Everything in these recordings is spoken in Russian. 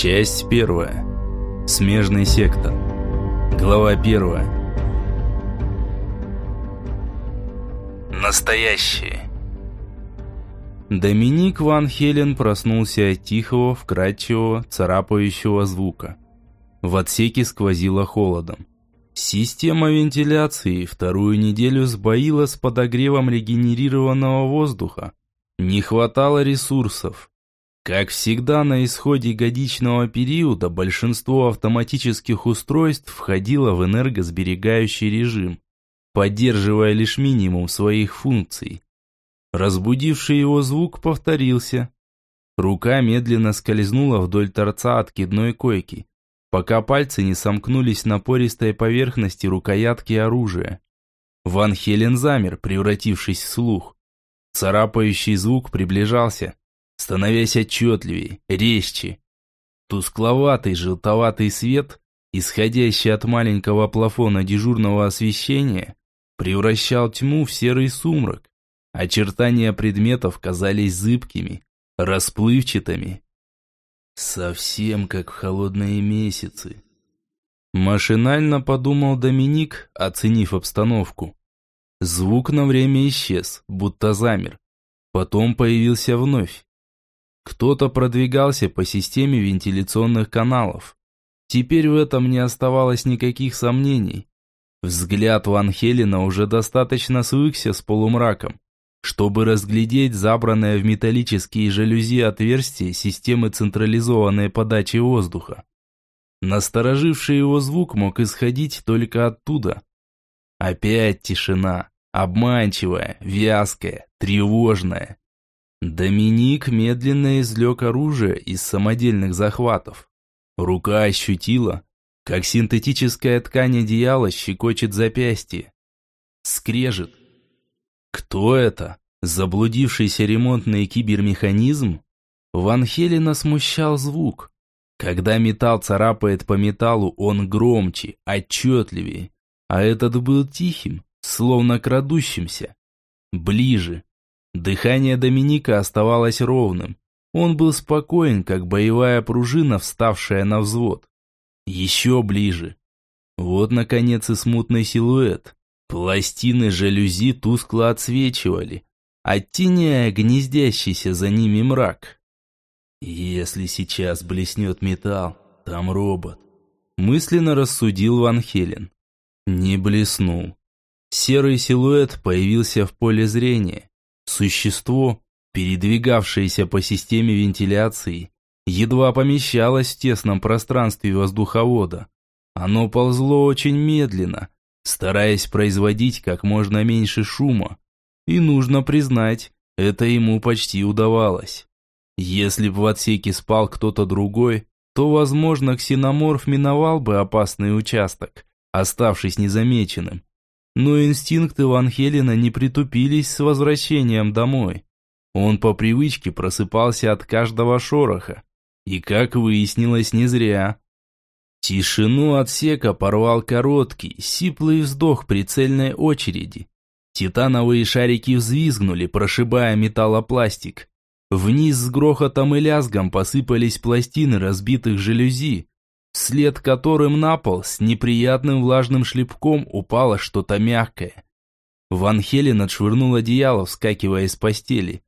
Часть первая. Смежный сектор. Глава первая. Настоящие. Доминик Ван Хелен проснулся от тихого, вкрадчивого, царапающего звука. В отсеке сквозило холодом. Система вентиляции вторую неделю сбоила с подогревом регенерированного воздуха. Не хватало ресурсов. Как всегда, на исходе годичного периода большинство автоматических устройств входило в энергосберегающий режим, поддерживая лишь минимум своих функций. Разбудивший его звук повторился. Рука медленно скользнула вдоль торца откидной койки, пока пальцы не сомкнулись на пористой поверхности рукоятки оружия. Ван Хелен замер, превратившись в слух. Царапающий звук приближался, становясь отчетливее, резче. Тускловатый желтоватый свет, исходящий от маленького плафона дежурного освещения, превращал тьму в серый сумрак. Очертания предметов казались зыбкими, расплывчатыми, Совсем как в холодные месяцы. Машинально подумал Доминик, оценив обстановку. Звук на время исчез, будто замер. Потом появился вновь. Кто-то продвигался по системе вентиляционных каналов. Теперь в этом не оставалось никаких сомнений. Взгляд Ван Хелена уже достаточно свыкся с полумраком чтобы разглядеть забранное в металлические жалюзи отверстие системы централизованной подачи воздуха. Настороживший его звук мог исходить только оттуда. Опять тишина, обманчивая, вязкая, тревожная. Доминик медленно извлек оружие из самодельных захватов. Рука ощутила, как синтетическая ткань одеяла щекочет запястье. Скрежет, кто это? Заблудившийся ремонтный кибермеханизм? Ван Хелена смущал звук. Когда металл царапает по металлу, он громче, отчетливее. А этот был тихим, словно крадущимся. Ближе. Дыхание Доминика оставалось ровным. Он был спокоен, как боевая пружина, вставшая на взвод. Еще ближе. Вот, наконец, и смутный силуэт. Пластины жалюзи тускло отсвечивали, оттеняя гнездящийся за ними мрак. «Если сейчас блеснет металл, там робот», – мысленно рассудил Ван Хелен. Не блеснул. Серый силуэт появился в поле зрения. Существо, передвигавшееся по системе вентиляции, едва помещалось в тесном пространстве воздуховода. Оно ползло очень медленно – стараясь производить как можно меньше шума. И нужно признать, это ему почти удавалось. Если бы в отсеке спал кто-то другой, то, возможно, ксеноморф миновал бы опасный участок, оставшись незамеченным. Но инстинкты Ван Хелена не притупились с возвращением домой. Он по привычке просыпался от каждого шороха. И, как выяснилось, не зря. Тишину отсека порвал короткий, сиплый вздох прицельной очереди. Титановые шарики взвизгнули, прошибая металлопластик. Вниз с грохотом и лязгом посыпались пластины разбитых жалюзи, вслед которым на пол с неприятным влажным шлепком упало что-то мягкое. Ван Хелен отшвырнул одеяло, вскакивая из постели.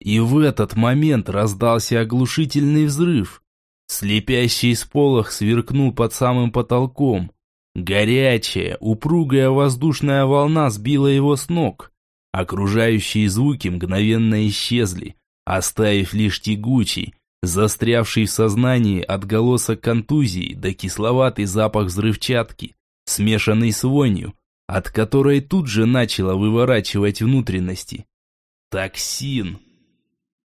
И в этот момент раздался оглушительный взрыв – Слепящий сполох сверкнул под самым потолком. Горячая, упругая воздушная волна сбила его с ног. Окружающие звуки мгновенно исчезли, оставив лишь тягучий, застрявший в сознании отголосок контузии да кисловатый запах взрывчатки, смешанный с вонью, от которой тут же начало выворачивать внутренности. Токсин.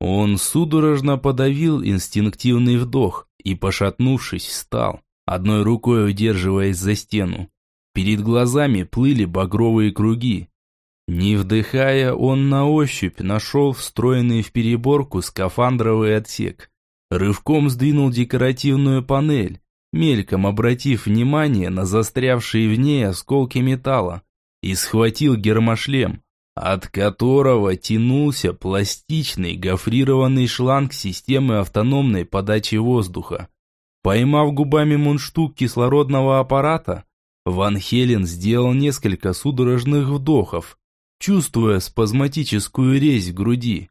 Он судорожно подавил инстинктивный вдох и, пошатнувшись, встал, одной рукой удерживаясь за стену. Перед глазами плыли багровые круги. Не вдыхая, он на ощупь нашел встроенный в переборку скафандровый отсек. Рывком сдвинул декоративную панель, мельком обратив внимание на застрявшие в ней осколки металла, и схватил гермошлем, от которого тянулся пластичный гофрированный шланг системы автономной подачи воздуха. Поймав губами мундштук кислородного аппарата, Ван Хелен сделал несколько судорожных вдохов, чувствуя спазматическую резь в груди.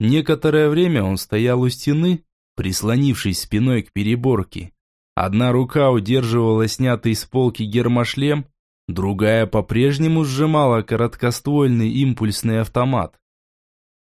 Некоторое время он стоял у стены, прислонившись спиной к переборке. Одна рука удерживала снятый с полки гермошлем, другая по-прежнему сжимала короткоствольный импульсный автомат.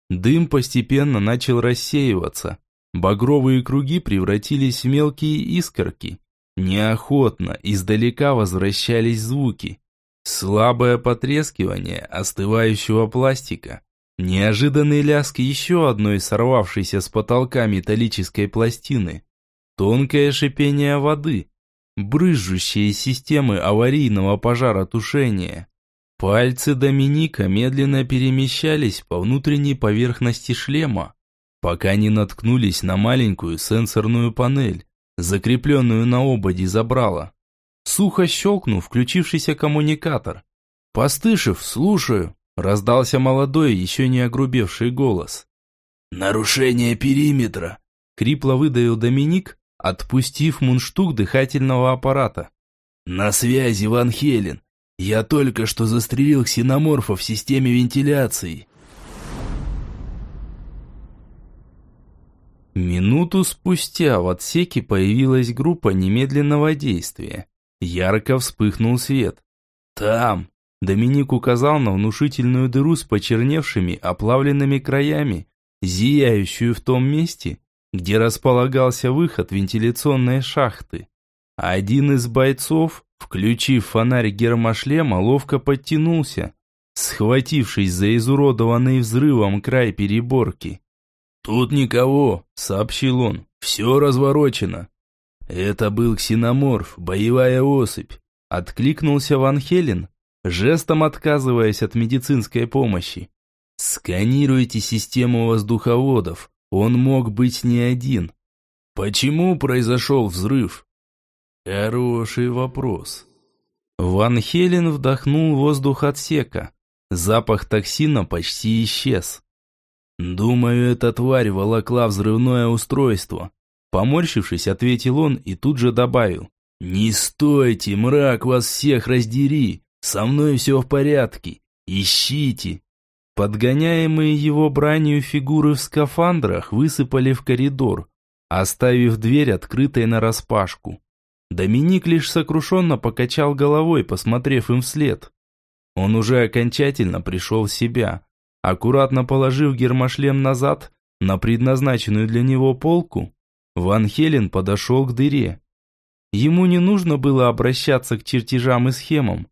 Дым постепенно начал рассеиваться. Багровые круги превратились в мелкие искорки. Неохотно, издалека возвращались звуки. Слабое потрескивание остывающего пластика. Неожиданный лязг еще одной сорвавшейся с потолка металлической пластины. Тонкое шипение воды. Брызжущие системы аварийного пожаротушения. Пальцы Доминика медленно перемещались по внутренней поверхности шлема, пока не наткнулись на маленькую сенсорную панель, закрепленную на ободе забрала. Сухо щелкнув включившийся коммуникатор. «Постышев, слушаю», – раздался молодой, еще не огрубевший голос. «Нарушение периметра», – крипло выдавил Доминик, отпустив мундштук дыхательного аппарата. «На связи, Ван Хелен. Я только что застрелил ксеноморфа в системе вентиляции. Минуту спустя в отсеке появилась группа немедленного действия. Ярко вспыхнул свет. «Там!» Доминик указал на внушительную дыру с почерневшими, оплавленными краями, зияющую в том месте, где располагался выход вентиляционной шахты. Один из бойцов, Включив фонарь гермошлема, ловко подтянулся, схватившись за изуродованный взрывом край переборки. «Тут никого», — сообщил он, — «все разворочено». «Это был ксеноморф, боевая особь», — откликнулся Ван Хелен, жестом отказываясь от медицинской помощи. «Сканируйте систему воздуховодов, он мог быть не один». «Почему произошел взрыв?» Хороший вопрос. Ван Хелен вдохнул воздух отсека. Запах токсина почти исчез. Думаю, эта тварь волокла взрывное устройство. Поморщившись, ответил он и тут же добавил. «Не стойте, мрак, вас всех раздери! Со мной все в порядке! Ищите!» Подгоняемые его бранью фигуры в скафандрах высыпали в коридор, оставив дверь открытой нараспашку. Доминик лишь сокрушенно покачал головой, посмотрев им вслед. Он уже окончательно пришел в себя. Аккуратно положив гермошлем назад, на предназначенную для него полку, Ван Хелен подошел к дыре. Ему не нужно было обращаться к чертежам и схемам.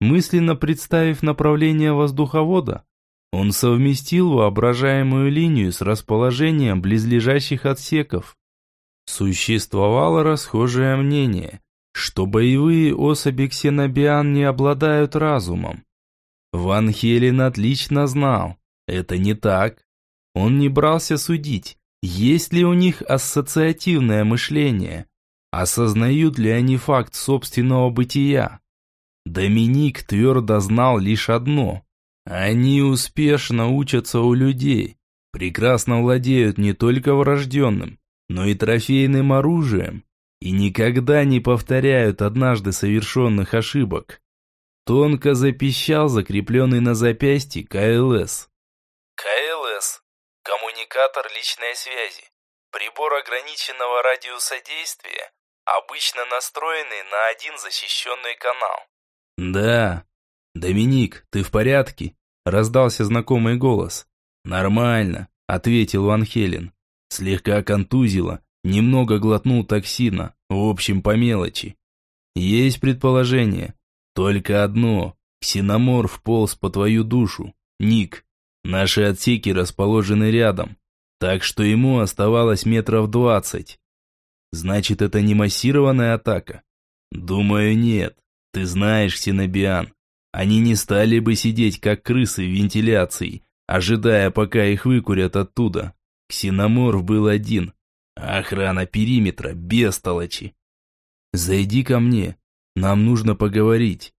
Мысленно представив направление воздуховода, он совместил воображаемую линию с расположением близлежащих отсеков. Существовало расхожее мнение, что боевые особи ксенобиан не обладают разумом. Ван Хелен отлично знал, это не так. Он не брался судить, есть ли у них ассоциативное мышление, осознают ли они факт собственного бытия. Доминик твердо знал лишь одно – они успешно учатся у людей, прекрасно владеют не только врожденным, но и трофейным оружием, и никогда не повторяют однажды совершенных ошибок. Тонко запищал закрепленный на запястье КЛС. Коммуникатор личной связи, прибор ограниченного радиуса действия, обычно настроенный на один защищенный канал. «Да. Доминик, ты в порядке?» – раздался знакомый голос. «Нормально», – ответил Ван Хелен. Слегка контузило, немного глотнул токсина, в общем, по мелочи. Есть предположение. Только одно. Ксеноморф полз по твою душу. Ник. Наши отсеки расположены рядом. Так что ему оставалось метров двадцать. Значит, это не массированная атака? Думаю, нет. Ты знаешь, Ксенобиан. Они не стали бы сидеть, как крысы в вентиляции, ожидая, пока их выкурят оттуда. Ксеноморф был один. Охрана периметра, без толочи. «Зайди ко мне. Нам нужно поговорить».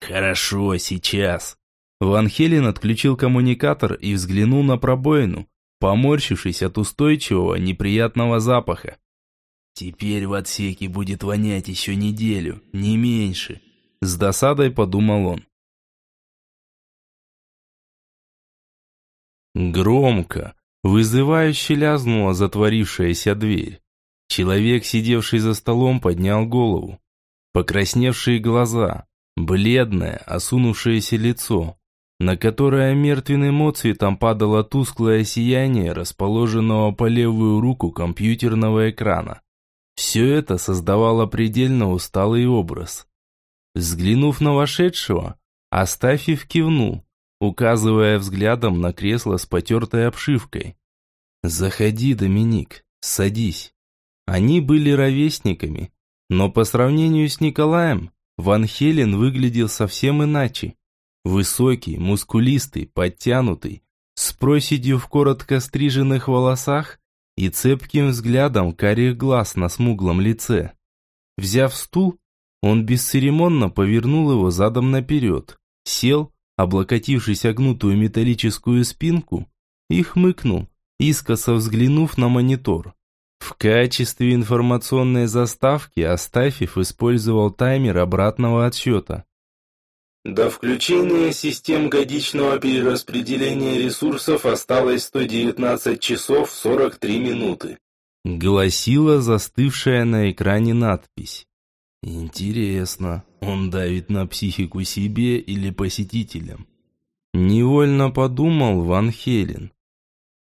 «Хорошо, сейчас». Ван Хелен отключил коммуникатор и взглянул на пробоину, поморщившись от устойчивого неприятного запаха. Теперь в отсеке будет вонять еще неделю, не меньше. С досадой подумал он. Громко, вызывающе лязнула затворившаяся дверь. Человек, сидевший за столом, поднял голову. Покрасневшие глаза, бледное, осунувшееся лицо, на которое мертвенным отцветом падало тусклое сияние расположенного по левую руку компьютерного экрана. Все это создавало предельно усталый образ. Взглянув на вошедшего, Астафьев кивнул, указывая взглядом на кресло с потертой обшивкой. «Заходи, Доминик, садись». Они были ровесниками, но по сравнению с Николаем, Ван Хелен выглядел совсем иначе. Высокий, мускулистый, подтянутый, с проседью в коротко стриженных волосах и цепким взглядом карих глаз на смуглом лице. Взяв стул, он бесцеремонно повернул его задом наперед, сел облокотившись о гнутую металлическую спинку, и хмыкнул, искоса взглянув на монитор. В качестве информационной заставки Астафьев использовал таймер обратного отсчета. До включения систем годичного перераспределения ресурсов осталось 119 часов 43 минуты. Гласила застывшая на экране надпись. Интересно, он давит на психику себе или посетителям? Невольно подумал Ван Хелен.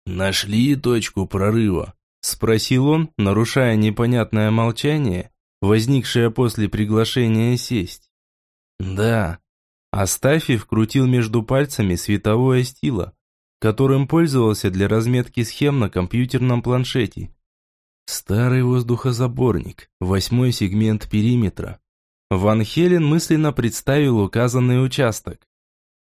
«Нашли точку прорыва?» Спросил он, нарушая непонятное молчание, возникшее после приглашения сесть. «Да». Астафьев крутил между пальцами световое стило, которым пользовался для разметки схем на компьютерном планшете. Старый воздухозаборник, восьмой сегмент периметра. Ван Хелен мысленно представил указанный участок.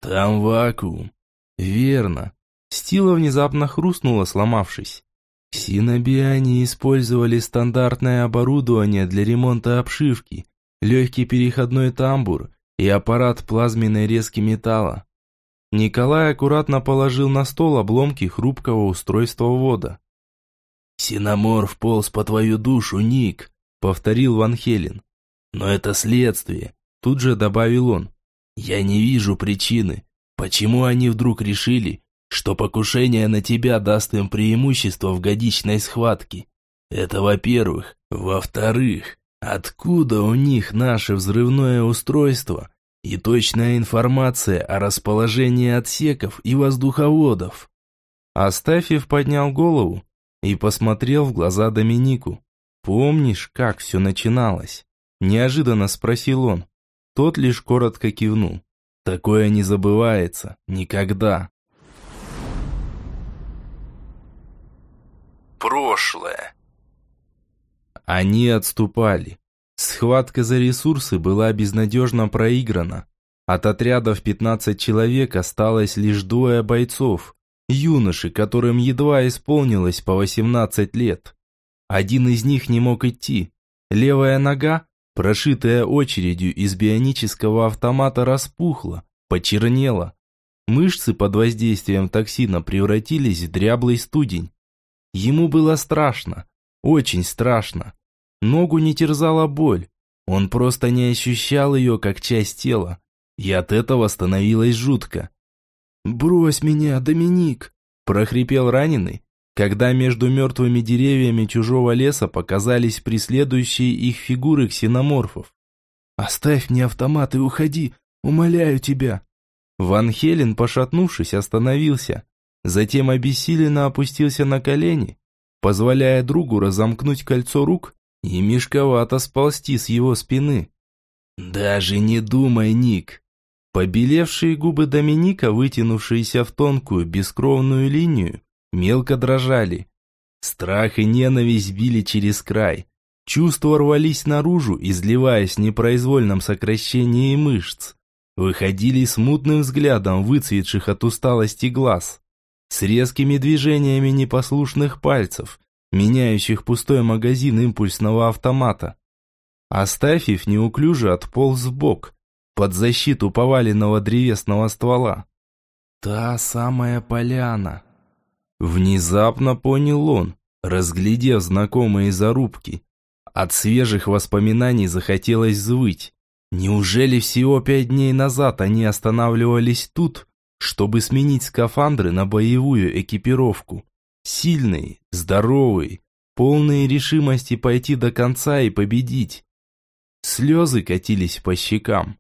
Там вакуум. Верно. Стила внезапно хрустнула, сломавшись. Синобиане использовали стандартное оборудование для ремонта обшивки, легкий переходной тамбур и аппарат плазменной резки металла. Николай аккуратно положил на стол обломки хрупкого устройства ввода. «Синоморф полз по твою душу, Ник», — повторил Ван Хелен. «Но это следствие», — тут же добавил он. «Я не вижу причины, почему они вдруг решили, что покушение на тебя даст им преимущество в годичной схватке. Это во-первых. Во-вторых, откуда у них наше взрывное устройство и точная информация о расположении отсеков и воздуховодов?» Астафьев поднял голову и посмотрел в глаза Доминику. «Помнишь, как все начиналось?» Неожиданно спросил он. Тот лишь коротко кивнул. «Такое не забывается. Никогда». Прошлое. Они отступали. Схватка за ресурсы была безнадежно проиграна. От отряда в 15 человек осталось лишь двое бойцов, юноши, которым едва исполнилось по 18 лет. Один из них не мог идти. Левая нога, прошитая очередью из бионического автомата, распухла, почернела. Мышцы под воздействием токсина превратились в дряблый студень. Ему было страшно, очень страшно. Ногу не терзала боль, он просто не ощущал ее как часть тела, и от этого становилось жутко. «Брось меня, Доминик!» – прохрипел раненый, когда между мертвыми деревьями чужого леса показались преследующие их фигуры ксеноморфов. «Оставь мне автомат и уходи, умоляю тебя!» Ван Хелен, пошатнувшись, остановился, затем обессиленно опустился на колени, позволяя другу разомкнуть кольцо рук и мешковато сползти с его спины. «Даже не думай, Ник!» Побелевшие губы Доминика, вытянувшиеся в тонкую, бескровную линию, мелко дрожали. Страх и ненависть били через край. Чувства рвались наружу, изливаясь в непроизвольном сокращении мышц. Выходили смутным взглядом выцветших от усталости глаз. С резкими движениями непослушных пальцев, меняющих пустой магазин импульсного автомата. Астафьев неуклюже отполз бок, под защиту поваленного древесного ствола. Та самая поляна. Внезапно понял он, разглядев знакомые зарубки. От свежих воспоминаний захотелось звыть. Неужели всего пять дней назад они останавливались тут, чтобы сменить скафандры на боевую экипировку? Сильные, здоровые, полные решимости пойти до конца и победить. Слезы катились по щекам.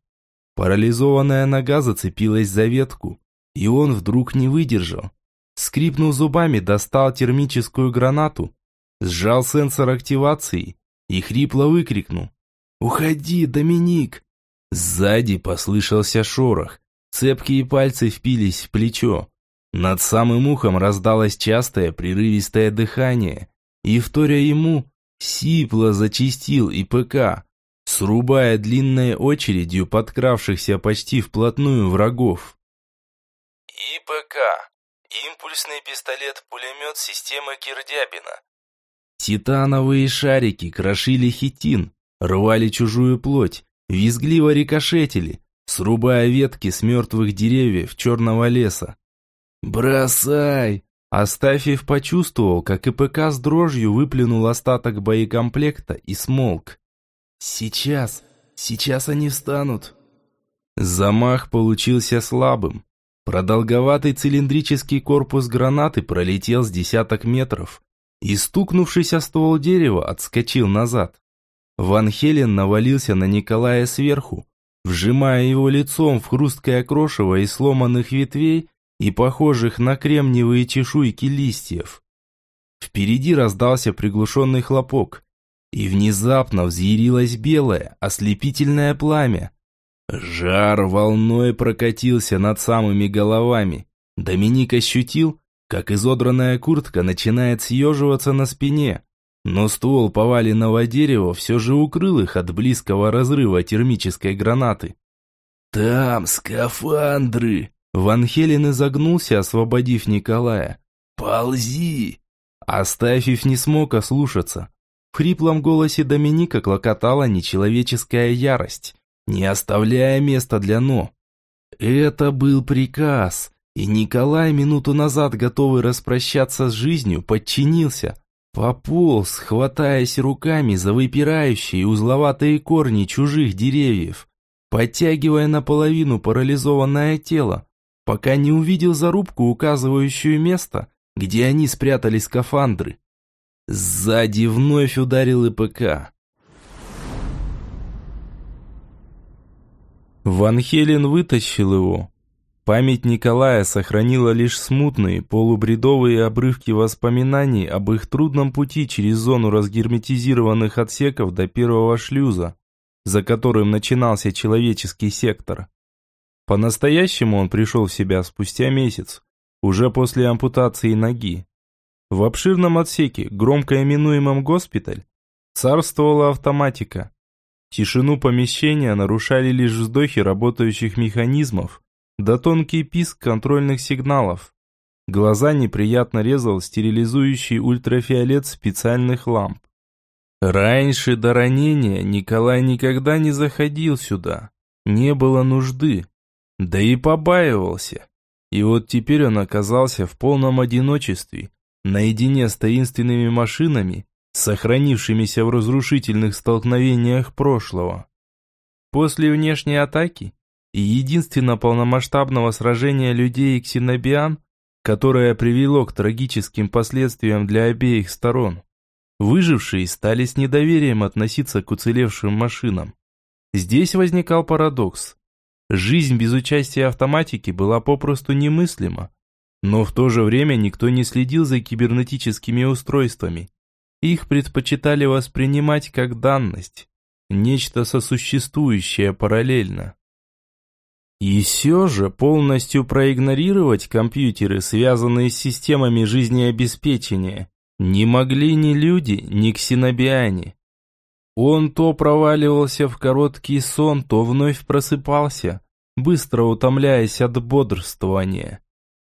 Парализованная нога зацепилась за ветку, и он вдруг не выдержал. Скрипнув зубами, достал термическую гранату, сжал сенсор активации и хрипло выкрикнул. «Уходи, Доминик!» Сзади послышался шорох. Цепкие пальцы впились в плечо. Над самым ухом раздалось частое прерывистое дыхание, и, вторя ему, сипло зачистил ИПК, срубая длинной очередью подкравшихся почти вплотную врагов. ИПК. Импульсный пистолет-пулемет системы Кирдябина. Титановые шарики крошили хитин, рвали чужую плоть, визгливо рикошетили, срубая ветки с мертвых деревьев черного леса. «Бросай!» Астафьев почувствовал, как ИПК с дрожью выплюнул остаток боекомплекта и смолк. «Сейчас, сейчас они встанут!» Замах получился слабым. Продолговатый цилиндрический корпус гранаты пролетел с десяток метров и, стукнувшись о ствол дерева, отскочил назад. Ван Хелен навалился на Николая сверху, вжимая его лицом в хрусткое крошево из сломанных ветвей и похожих на кремниевые чешуйки листьев. Впереди раздался приглушенный хлопок, и внезапно взъярилось белое, ослепительное пламя. Жар волной прокатился над самыми головами. Доминик ощутил, как изодранная куртка начинает съеживаться на спине, но ствол поваленного дерева все же укрыл их от близкого разрыва термической гранаты. «Там скафандры!» Ван Хелен изогнулся, освободив Николая. «Ползи!» Астафьев не смог ослушаться. В хриплом голосе Доминика клокотала нечеловеческая ярость, не оставляя места для «но». Это был приказ, и Николай, минуту назад готовый распрощаться с жизнью, подчинился. Пополз, хватаясь руками за выпирающие узловатые корни чужих деревьев, подтягивая наполовину парализованное тело, пока не увидел зарубку, указывающую место, где они спрятали скафандры. Сзади вновь ударил ИПК. Ван Хелен вытащил его. Память Николая сохранила лишь смутные, полубредовые обрывки воспоминаний об их трудном пути через зону разгерметизированных отсеков до первого шлюза, за которым начинался человеческий сектор. По-настоящему он пришел в себя спустя месяц, уже после ампутации ноги. В обширном отсеке, громко именуемом госпиталь, царствовала автоматика. Тишину помещения нарушали лишь вздохи работающих механизмов, да тонкий писк контрольных сигналов. Глаза неприятно резал стерилизующий ультрафиолет специальных ламп. Раньше до ранения Николай никогда не заходил сюда. Не было нужды. Да и побаивался. И вот теперь он оказался в полном одиночестве, наедине с таинственными машинами, сохранившимися в разрушительных столкновениях прошлого. После внешней атаки и единственно полномасштабного сражения людей и ксенобиан, которое привело к трагическим последствиям для обеих сторон, выжившие стали с недоверием относиться к уцелевшим машинам. Здесь возникал парадокс. Жизнь без участия автоматики была попросту немыслима. Но в то же время никто не следил за кибернетическими устройствами. Их предпочитали воспринимать как данность, нечто сосуществующее параллельно. И все же полностью проигнорировать компьютеры, связанные с системами жизнеобеспечения, не могли ни люди, ни ксенобиане. Он то проваливался в короткий сон, то вновь просыпался, быстро утомляясь от бодрствования.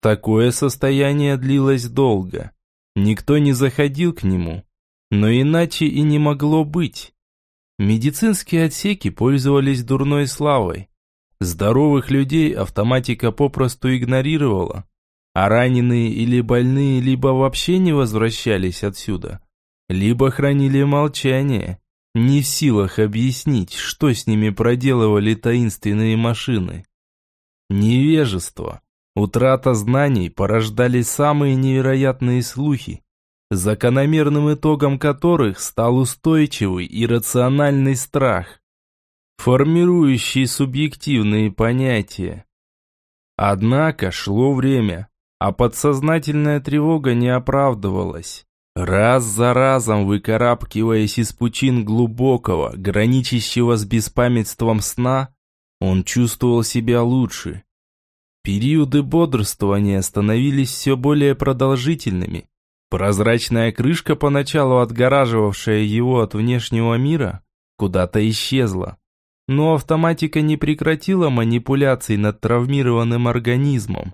Такое состояние длилось долго. Никто не заходил к нему, но иначе и не могло быть. Медицинские отсеки пользовались дурной славой. Здоровых людей автоматика попросту игнорировала, а раненые или больные либо вообще не возвращались отсюда, либо хранили молчание не в силах объяснить, что с ними проделывали таинственные машины. Невежество, утрата знаний порождали самые невероятные слухи, закономерным итогом которых стал устойчивый и рациональный страх, формирующий субъективные понятия. Однако шло время, а подсознательная тревога не оправдывалась. Раз за разом выкарабкиваясь из пучин глубокого, граничащего с беспамятством сна, он чувствовал себя лучше. Периоды бодрствования становились все более продолжительными. Прозрачная крышка, поначалу отгораживавшая его от внешнего мира, куда-то исчезла. Но автоматика не прекратила манипуляций над травмированным организмом.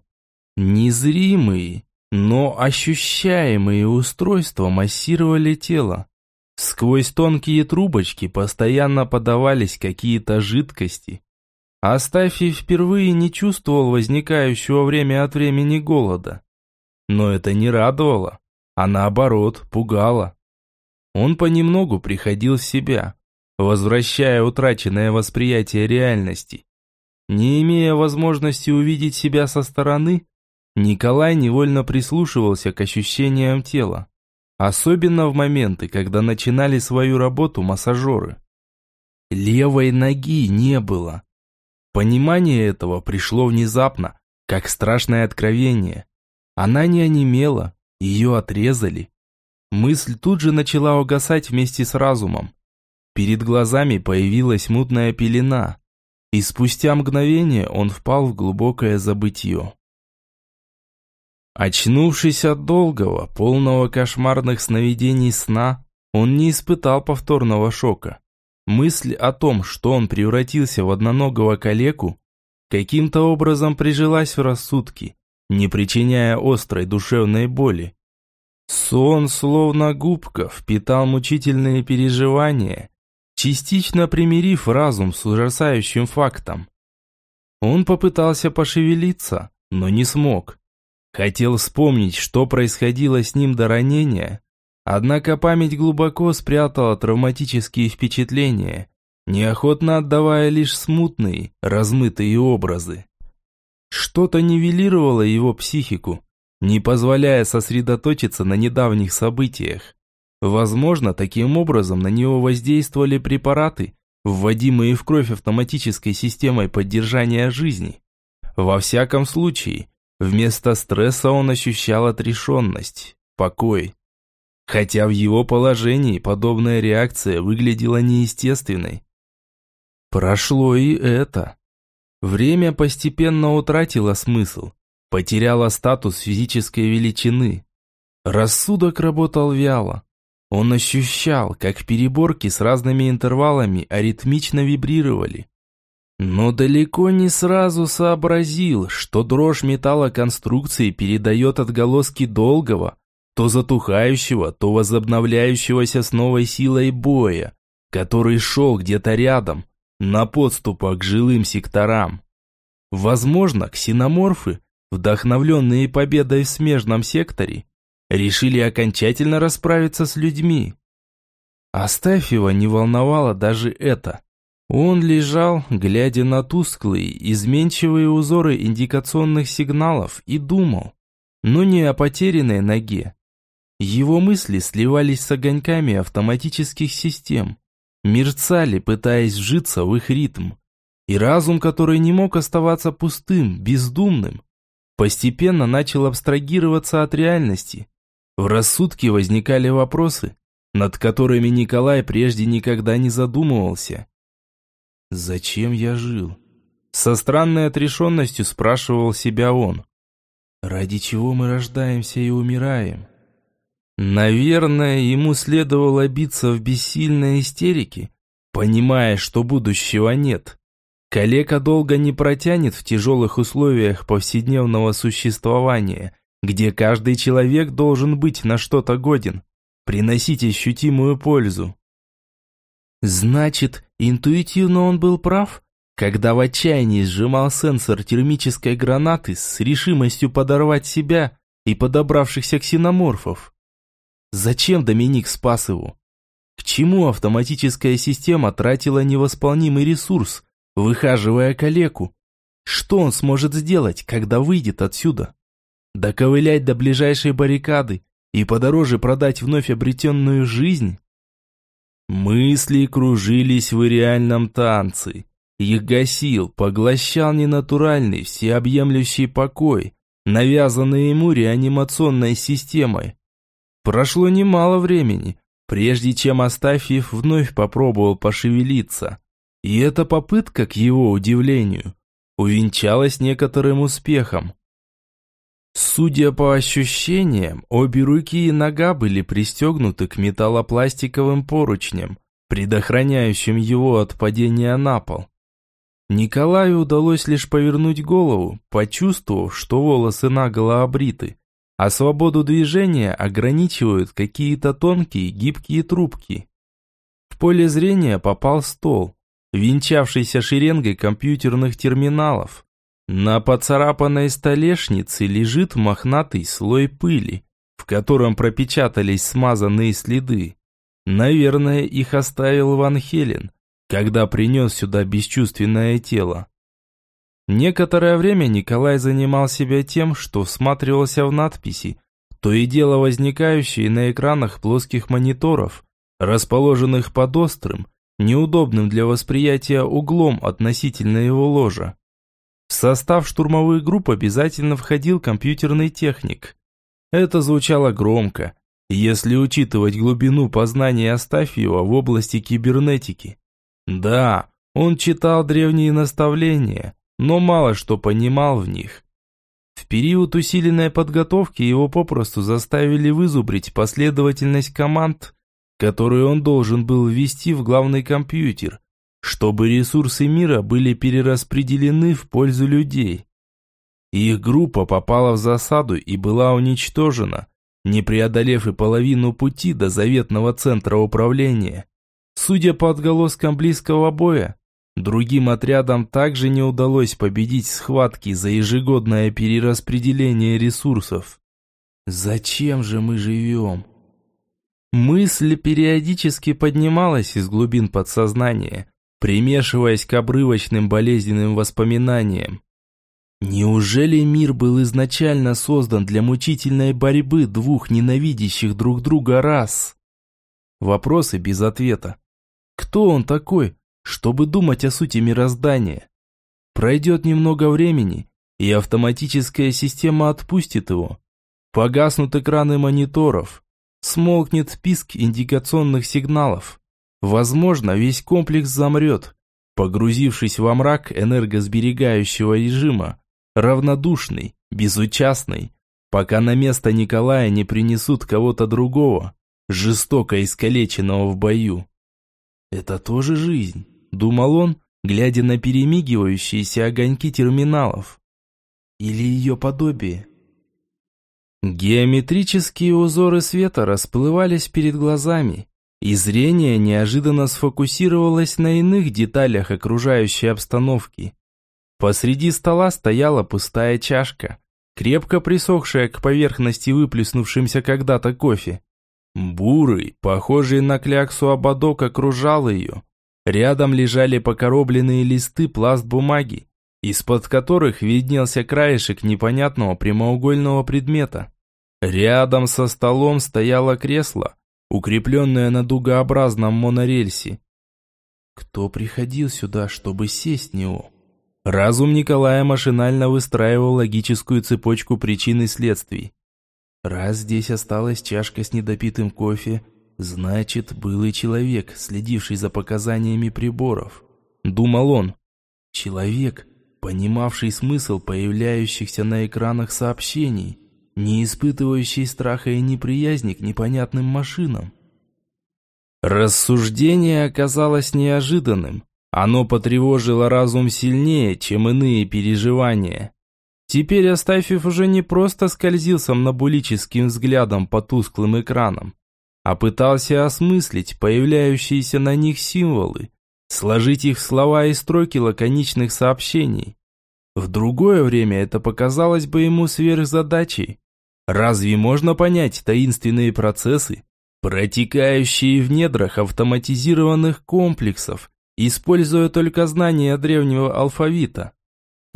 Незримые, но ощущаемые устройства массировали тело. Сквозь тонкие трубочки постоянно подавались какие-то жидкости. Астафий впервые не чувствовал возникающего время от времени голода. Но это не радовало, а наоборот пугало. Он понемногу приходил в себя, возвращая утраченное восприятие реальности. Не имея возможности увидеть себя со стороны, Николай невольно прислушивался к ощущениям тела, особенно в моменты, когда начинали свою работу массажеры. Левой ноги не было. Понимание этого пришло внезапно, как страшное откровение. Она не онемела, ее отрезали. Мысль тут же начала угасать вместе с разумом. Перед глазами появилась мутная пелена, и спустя мгновение он впал в глубокое забытье. Очнувшись от долгого, полного кошмарных сновидений сна, он не испытал повторного шока. Мысль о том, что он превратился в одноногого калеку, каким-то образом прижилась в рассудке, не причиняя острой душевной боли. Сон, словно губка, впитал мучительные переживания, частично примирив разум с ужасающим фактом. Он попытался пошевелиться, но не смог. Хотел вспомнить, что происходило с ним до ранения, однако память глубоко спрятала травматические впечатления, неохотно отдавая лишь смутные, размытые образы. Что-то нивелировало его психику, не позволяя сосредоточиться на недавних событиях. Возможно, таким образом на него воздействовали препараты, вводимые в кровь автоматической системой поддержания жизни. Во всяком случае, Вместо стресса он ощущал отрешенность, покой. Хотя в его положении подобная реакция выглядела неестественной. Прошло и это. Время постепенно утратило смысл, потеряло статус физической величины. Рассудок работал вяло. Он ощущал, как переборки с разными интервалами аритмично вибрировали, но далеко не сразу сообразил, что дрожь металлоконструкции передает отголоски долгого, то затухающего, то возобновляющегося с новой силой боя, который шел где-то рядом, на подступах к жилым секторам. Возможно, ксеноморфы, вдохновленные победой в смежном секторе, решили окончательно расправиться с людьми. Астафьева не волновало даже это. Он лежал, глядя на тусклые, изменчивые узоры индикационных сигналов и думал, но не о потерянной ноге. Его мысли сливались с огоньками автоматических систем, мерцали, пытаясь вжиться в их ритм. И разум, который не мог оставаться пустым, бездумным, постепенно начал абстрагироваться от реальности. В рассудке возникали вопросы, над которыми Николай прежде никогда не задумывался. Зачем я жил? Со странной отрешенностью спрашивал себя он. Ради чего мы рождаемся и умираем? Наверное, ему следовало биться в бессильной истерике, понимая, что будущего нет. Калека долго не протянет в тяжелых условиях повседневного существования, где каждый человек должен быть на что-то годен, приносить ощутимую пользу. Значит, интуитивно он был прав, когда в отчаянии сжимал сенсор термической гранаты с решимостью подорвать себя и подобравшихся ксеноморфов. Зачем Доминик спас его? К чему автоматическая система тратила невосполнимый ресурс, выхаживая калеку? Что он сможет сделать, когда выйдет отсюда? Доковылять до ближайшей баррикады и подороже продать вновь обретенную жизнь? Мысли кружились в реальном танце. Их гасил, поглощал ненатуральный, всеобъемлющий покой, навязанный ему реанимационной системой. Прошло немало времени, прежде чем Астафьев вновь попробовал пошевелиться. И эта попытка, к его удивлению, увенчалась некоторым успехом. Судя по ощущениям, обе руки и нога были пристегнуты к металлопластиковым поручням, предохраняющим его от падения на пол. Николаю удалось лишь повернуть голову, почувствовав, что волосы наголо обриты, а свободу движения ограничивают какие-то тонкие гибкие трубки. В поле зрения попал стол, венчавшийся шеренгой компьютерных терминалов. На поцарапанной столешнице лежит мохнатый слой пыли, в котором пропечатались смазанные следы. Наверное, их оставил Ван Хелен, когда принес сюда бесчувственное тело. Некоторое время Николай занимал себя тем, что всматривался в надписи, то и дело возникающие на экранах плоских мониторов, расположенных под острым, неудобным для восприятия углом относительно его ложа. В состав штурмовых групп обязательно входил компьютерный техник. Это звучало громко, если учитывать глубину познания Астафьева в области кибернетики. Да, он читал древние наставления, но мало что понимал в них. В период усиленной подготовки его попросту заставили вызубрить последовательность команд которую он должен был ввести в главный компьютер, чтобы ресурсы мира были перераспределены в пользу людей. Их группа попала в засаду и была уничтожена, не преодолев и половину пути до заветного центра управления. Судя по отголоскам близкого боя, другим отрядам также не удалось победить схватки за ежегодное перераспределение ресурсов. «Зачем же мы живем?» Мысль периодически поднималась из глубин подсознания, примешиваясь к обрывочным болезненным воспоминаниям. Неужели мир был изначально создан для мучительной борьбы двух ненавидящих друг друга рас? Вопросы без ответа. Кто он такой, чтобы думать о сути мироздания? Пройдет немного времени, и автоматическая система отпустит его. Погаснут экраны мониторов, Смолкнет писк индикационных сигналов. Возможно, весь комплекс замрет, погрузившись во мрак энергосберегающего режима, равнодушный, безучастный, пока на место Николая не принесут кого-то другого, жестоко искалеченного в бою. «Это тоже жизнь», — думал он, глядя на перемигивающиеся огоньки терминалов. «Или ее подобие?» Геометрические узоры света расплывались перед глазами, и зрение неожиданно сфокусировалось на иных деталях окружающей обстановки. Посреди стола стояла пустая чашка, крепко присохшая к поверхности выплеснувшимся когда-то кофе. Бурый, похожий на кляксу ободок, окружал ее. Рядом лежали покоробленные листы пласт бумаги, из-под которых виднелся краешек непонятного прямоугольного предмета. Рядом со столом стояло кресло, укрепленное на дугообразном монорельсе. Кто приходил сюда, чтобы сесть в него? Разум Николая машинально выстраивал логическую цепочку причин и следствий. Раз здесь осталась чашка с недопитым кофе, значит, был и человек, следивший за показаниями приборов. Думал он. Человек, понимавший смысл появляющихся на экранах сообщений, не испытывающий страха и неприязни к непонятным машинам. Рассуждение оказалось неожиданным. Оно потревожило разум сильнее, чем иные переживания. Теперь Астафьев уже не просто скользил сомнобулическим взглядом по тусклым экранам, а пытался осмыслить появляющиеся на них символы, сложить их в слова и строки лаконичных сообщений. В другое время это показалось бы ему сверхзадачей. Разве можно понять таинственные процессы, протекающие в недрах автоматизированных комплексов, используя только знания древнего алфавита.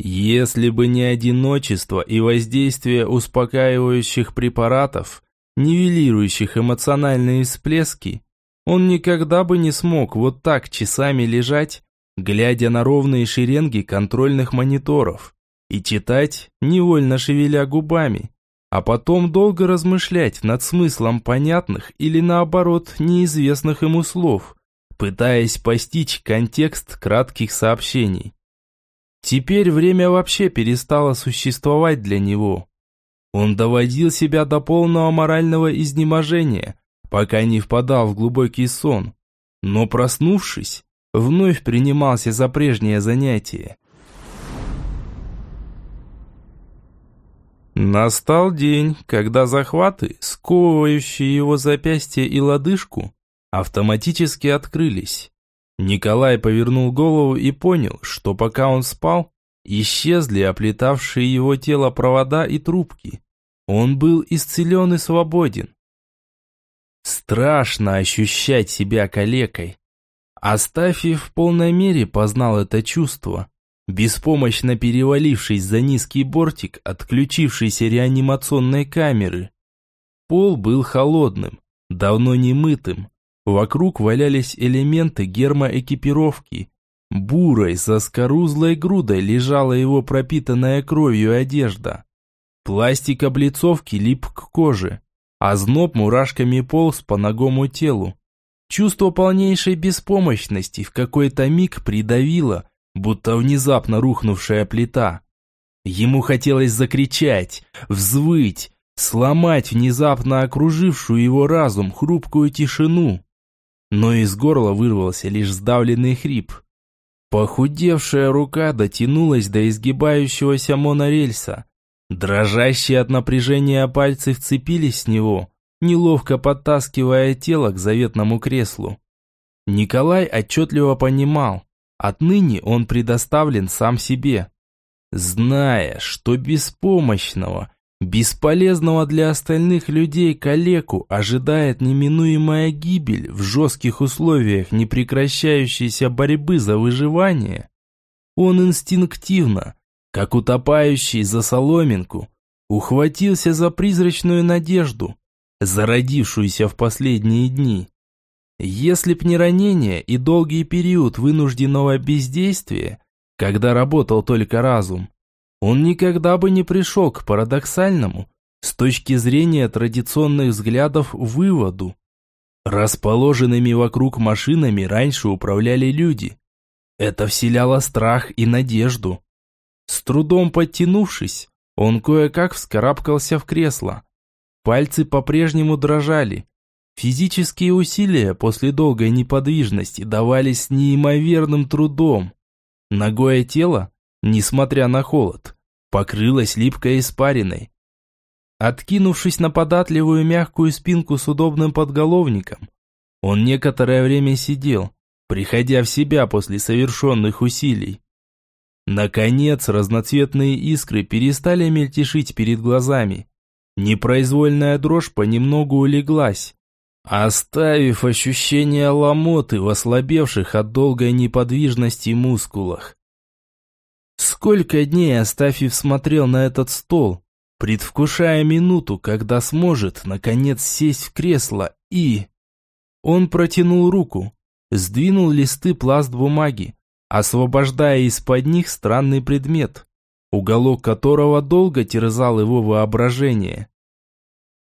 Если бы не одиночество и воздействие успокаивающих препаратов, нивелирующих эмоциональные всплески, он никогда бы не смог вот так часами лежать, глядя на ровные шеренги контрольных мониторов, и читать, невольно шевеля губами, а потом долго размышлять над смыслом понятных или наоборот неизвестных ему слов, пытаясь постичь контекст кратких сообщений. Теперь время вообще перестало существовать для него. Он доводил себя до полного морального изнеможения, пока не впадал в глубокий сон. Но проснувшись, вновь принимался за прежнее занятие. Настал день, когда захваты, сковывающие его запястье и лодыжку, автоматически открылись. Николай повернул голову и понял, что пока он спал, исчезли оплетавшие его тело провода и трубки. Он был исцелен и свободен. Страшно ощущать себя калекой. Астафьев в полной мере познал это чувство, беспомощно перевалившись за низкий бортик отключившейся реанимационной камеры. Пол был холодным, давно не мытым. Вокруг валялись элементы гермоэкипировки. Бурой, заскорузлой грудой лежала его пропитанная кровью одежда. Пластик облицовки лип к коже, а зноб мурашками полз по ногому телу. Чувство полнейшей беспомощности в какой-то миг придавило, будто внезапно рухнувшая плита. Ему хотелось закричать, взвыть, сломать внезапно окружившую его разум хрупкую тишину. Но из горла вырвался лишь сдавленный хрип. Похудевшая рука дотянулась до изгибающегося монорельса. Дрожащие от напряжения пальцы вцепились в него, неловко подтаскивая тело к заветному креслу. Николай отчетливо понимал, отныне он предоставлен сам себе. Зная, что беспомощного, бесполезного для остальных людей калеку ожидает неминуемая гибель в жестких условиях непрекращающейся борьбы за выживание, он инстинктивно, как утопающий за соломинку, ухватился за призрачную надежду, зародившуюся в последние дни. Если б не ранение и долгий период вынужденного бездействия, когда работал только разум, он никогда бы не пришел к парадоксальному, с точки зрения традиционных взглядов, выводу. Расположенными вокруг машинами раньше управляли люди. Это вселяло страх и надежду. С трудом подтянувшись, он кое-как вскарабкался в кресло. Пальцы по-прежнему дрожали. Физические усилия после долгой неподвижности давались неимоверным трудом. Ногое тело, несмотря на холод, покрылось липкой испариной. Откинувшись на податливую мягкую спинку с удобным подголовником, он некоторое время сидел, приходя в себя после совершенных усилий. Наконец, разноцветные искры перестали мельтешить перед глазами. Непроизвольная дрожь понемногу улеглась, оставив ощущение ломоты в ослабевших от долгой неподвижности мускулах. Сколько дней Астафьев смотрел на этот стол, предвкушая минуту, когда сможет, наконец, сесть в кресло и... Он протянул руку, сдвинул листы пласт бумаги, освобождая из-под них странный предмет, уголок которого долго терзал его воображение.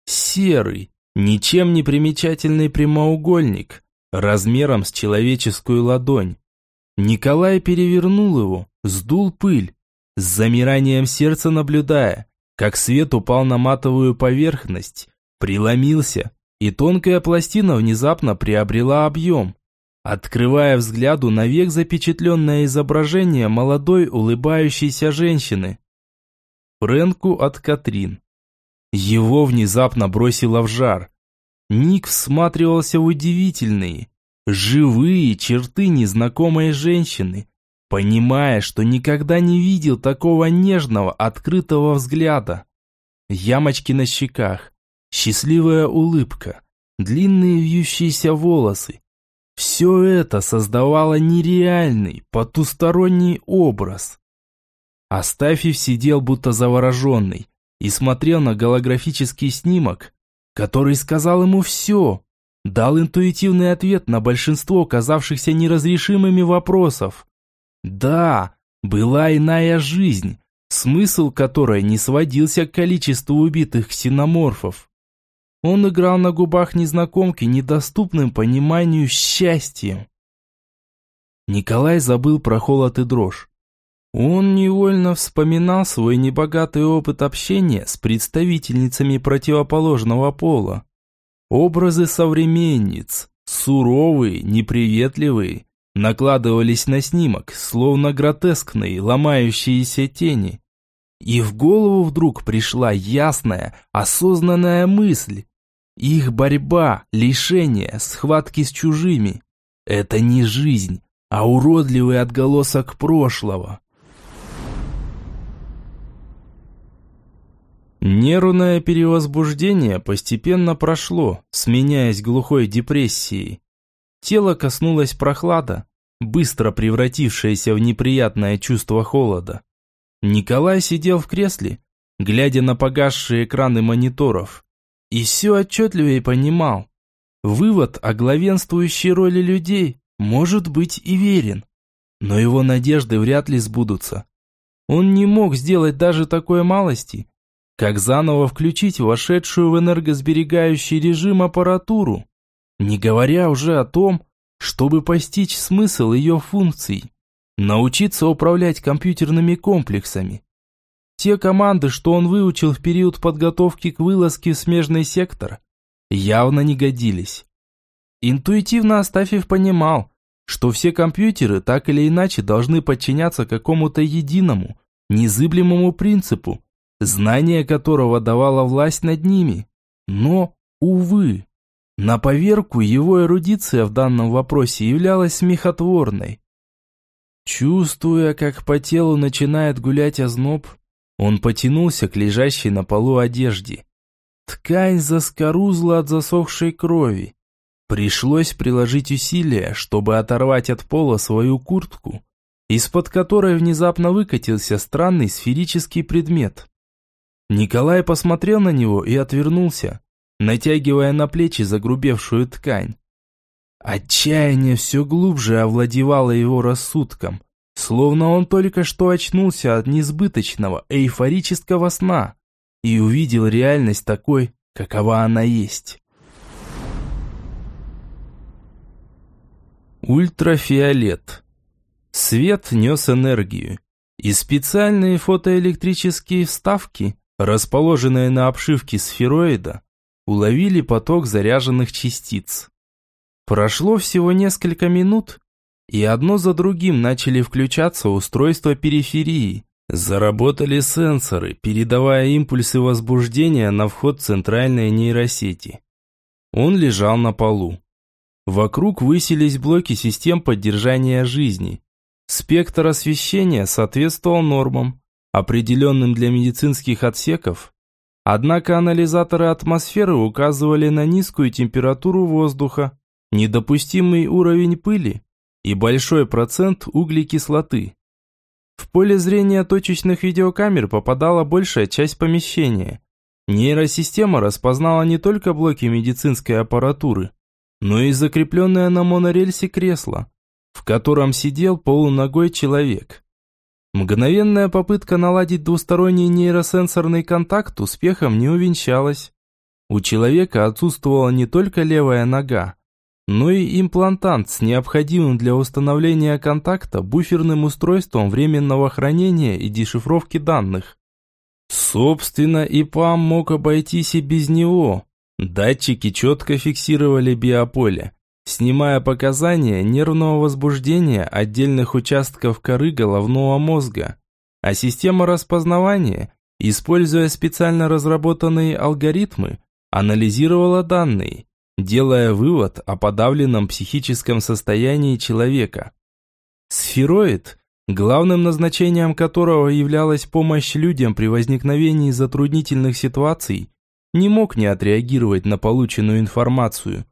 Серый, ничем не примечательный прямоугольник, размером с человеческую ладонь. Николай перевернул его, сдул пыль, с замиранием сердца наблюдая, как свет упал на матовую поверхность, преломился, и тонкая пластина внезапно приобрела объем, открывая взгляду навек запечатленное изображение молодой улыбающейся женщины. Фрэнку от Катрин. Его внезапно бросило в жар. Ник всматривался в удивительные, живые черты незнакомой женщины, понимая, что никогда не видел такого нежного, открытого взгляда. Ямочки на щеках, счастливая улыбка, длинные вьющиеся волосы. Все это создавало нереальный, потусторонний образ. Астафьев сидел будто завороженный и смотрел на голографический снимок, который сказал ему все, дал интуитивный ответ на большинство казавшихся неразрешимыми вопросов. Да, была иная жизнь, смысл которой не сводился к количеству убитых ксеноморфов. Он играл на губах незнакомки недоступным пониманию счастьем. Николай забыл про холод и дрожь. Он невольно вспоминал свой небогатый опыт общения с представительницами противоположного пола. Образы современниц, суровые, неприветливые, накладывались на снимок, словно гротескные, ломающиеся тени. И в голову вдруг пришла ясная, осознанная мысль. Их борьба, лишение, схватки с чужими – это не жизнь, а уродливый отголосок прошлого. Нервное перевозбуждение постепенно прошло, сменяясь глухой депрессией. Тело коснулось прохлада, быстро превратившееся в неприятное чувство холода. Николай сидел в кресле, глядя на погасшие экраны мониторов, и все отчетливее понимал. Вывод о главенствующей роли людей может быть и верен, но его надежды вряд ли сбудутся. Он не мог сделать даже такой малости – как заново включить вошедшую в энергосберегающий режим аппаратуру, не говоря уже о том, чтобы постичь смысл ее функций, научиться управлять компьютерными комплексами. Те команды, что он выучил в период подготовки к вылазке в смежный сектор, явно не годились. Интуитивно Астафьев понимал, что все компьютеры так или иначе должны подчиняться какому-то единому, незыблемому принципу, знание которого давало власть над ними. Но, увы, на поверку его эрудиция в данном вопросе являлась смехотворной. Чувствуя, как по телу начинает гулять озноб, он потянулся к лежащей на полу одежде. Ткань заскорузла от засохшей крови. Пришлось приложить усилия, чтобы оторвать от пола свою куртку, из-под которой внезапно выкатился странный сферический предмет. Николай посмотрел на него и отвернулся, натягивая на плечи загрубевшую ткань. Отчаяние все глубже овладевало его рассудком, словно он только что очнулся от несбыточного эйфорического сна и увидел реальность такой, какова она есть. Ультрафиолет. Свет нес энергию, и специальные фотоэлектрические вставки расположенные на обшивке сфероида, уловили поток заряженных частиц. Прошло всего несколько минут, и одно за другим начали включаться устройства периферии. Заработали сенсоры, передавая импульсы возбуждения на вход центральной нейросети. Он лежал на полу. Вокруг высились блоки систем поддержания жизни. Спектр освещения соответствовал нормам, определенным для медицинских отсеков, однако анализаторы атмосферы указывали на низкую температуру воздуха, недопустимый уровень пыли и большой процент углекислоты. В поле зрения точечных видеокамер попадала большая часть помещения. Нейросистема распознала не только блоки медицинской аппаратуры, но и закрепленное на монорельсе кресло, в котором сидел полуногой человек. Мгновенная попытка наладить двусторонний нейросенсорный контакт успехом не увенчалась. У человека отсутствовала не только левая нога, но и имплантант с необходимым для установления контакта буферным устройством временного хранения и дешифровки данных. Собственно, ИПАМ мог обойтись и без него. Датчики четко фиксировали биополе, снимая показания нервного возбуждения отдельных участков коры головного мозга, а система распознавания, используя специально разработанные алгоритмы, анализировала данные, делая вывод о подавленном психическом состоянии человека. Сфероид, главным назначением которого являлась помощь людям при возникновении затруднительных ситуаций, не мог не отреагировать на полученную информацию.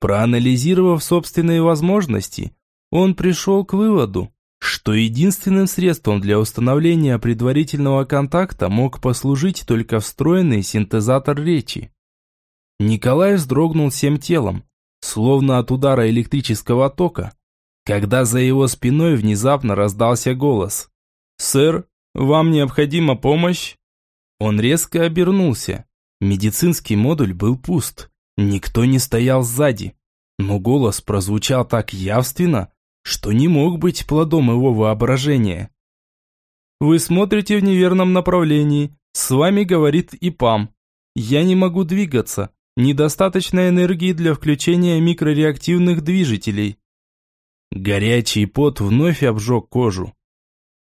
Проанализировав собственные возможности, он пришел к выводу, что единственным средством для установления предварительного контакта мог послужить только встроенный синтезатор речи. Николай вздрогнул всем телом, словно от удара электрического тока, когда за его спиной внезапно раздался голос. «Сэр, вам необходима помощь?» Он резко обернулся. Медицинский модуль был пуст. Никто не стоял сзади. Но голос прозвучал так явственно, что не мог быть плодом его воображения. «Вы смотрите в неверном направлении. С вами говорит ИПАМ. Я не могу двигаться. Недостаточно энергии для включения микрореактивных движителей». Горячий пот вновь обжег кожу.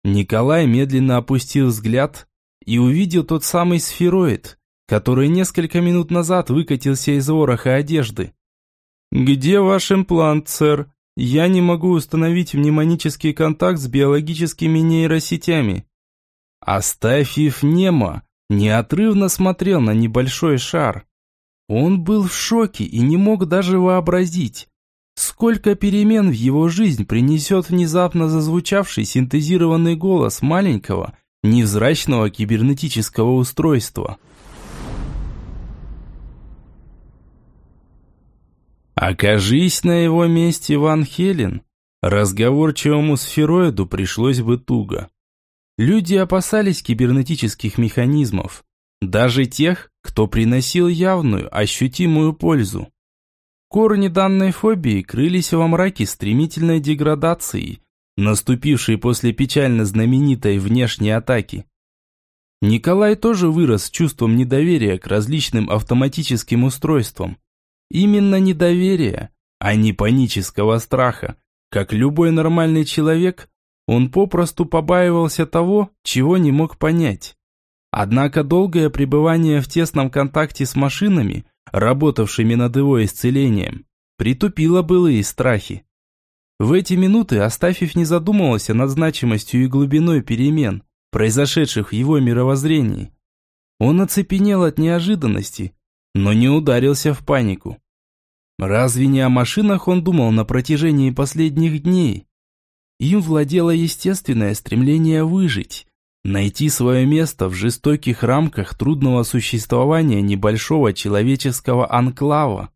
Николай медленно опустил взгляд и увидел тот самый сфероид, который несколько минут назад выкатился из вороха одежды. «Где ваш имплант, сэр?» Я не могу установить мнемонический контакт с биологическими нейросетями. Астафьев Немо неотрывно смотрел на небольшой шар. Он был в шоке и не мог даже вообразить, сколько перемен в его жизнь принесет внезапно зазвучавший синтезированный голос маленького, невзрачного кибернетического устройства. Окажись на его месте Ван Хелен, разговорчивому сфероиду пришлось бы туго. Люди опасались кибернетических механизмов, даже тех, кто приносил явную, ощутимую пользу. Корни данной фобии крылись во мраке стремительной деградации, наступившей после печально знаменитой внешней атаки. Николай тоже вырос с чувством недоверия к различным автоматическим устройствам, Именно недоверие, а не панического страха. Как любой нормальный человек, он попросту побаивался того, чего не мог понять. Однако долгое пребывание в тесном контакте с машинами, работавшими над его исцелением, притупило былые страхи. В эти минуты Астафьев не задумывался над значимостью и глубиной перемен, произошедших в его мировоззрении. Он оцепенел от неожиданности, но не ударился в панику. Разве не о машинах он думал на протяжении последних дней? Им владело естественное стремление выжить, найти свое место в жестоких рамках трудного существования небольшого человеческого анклава.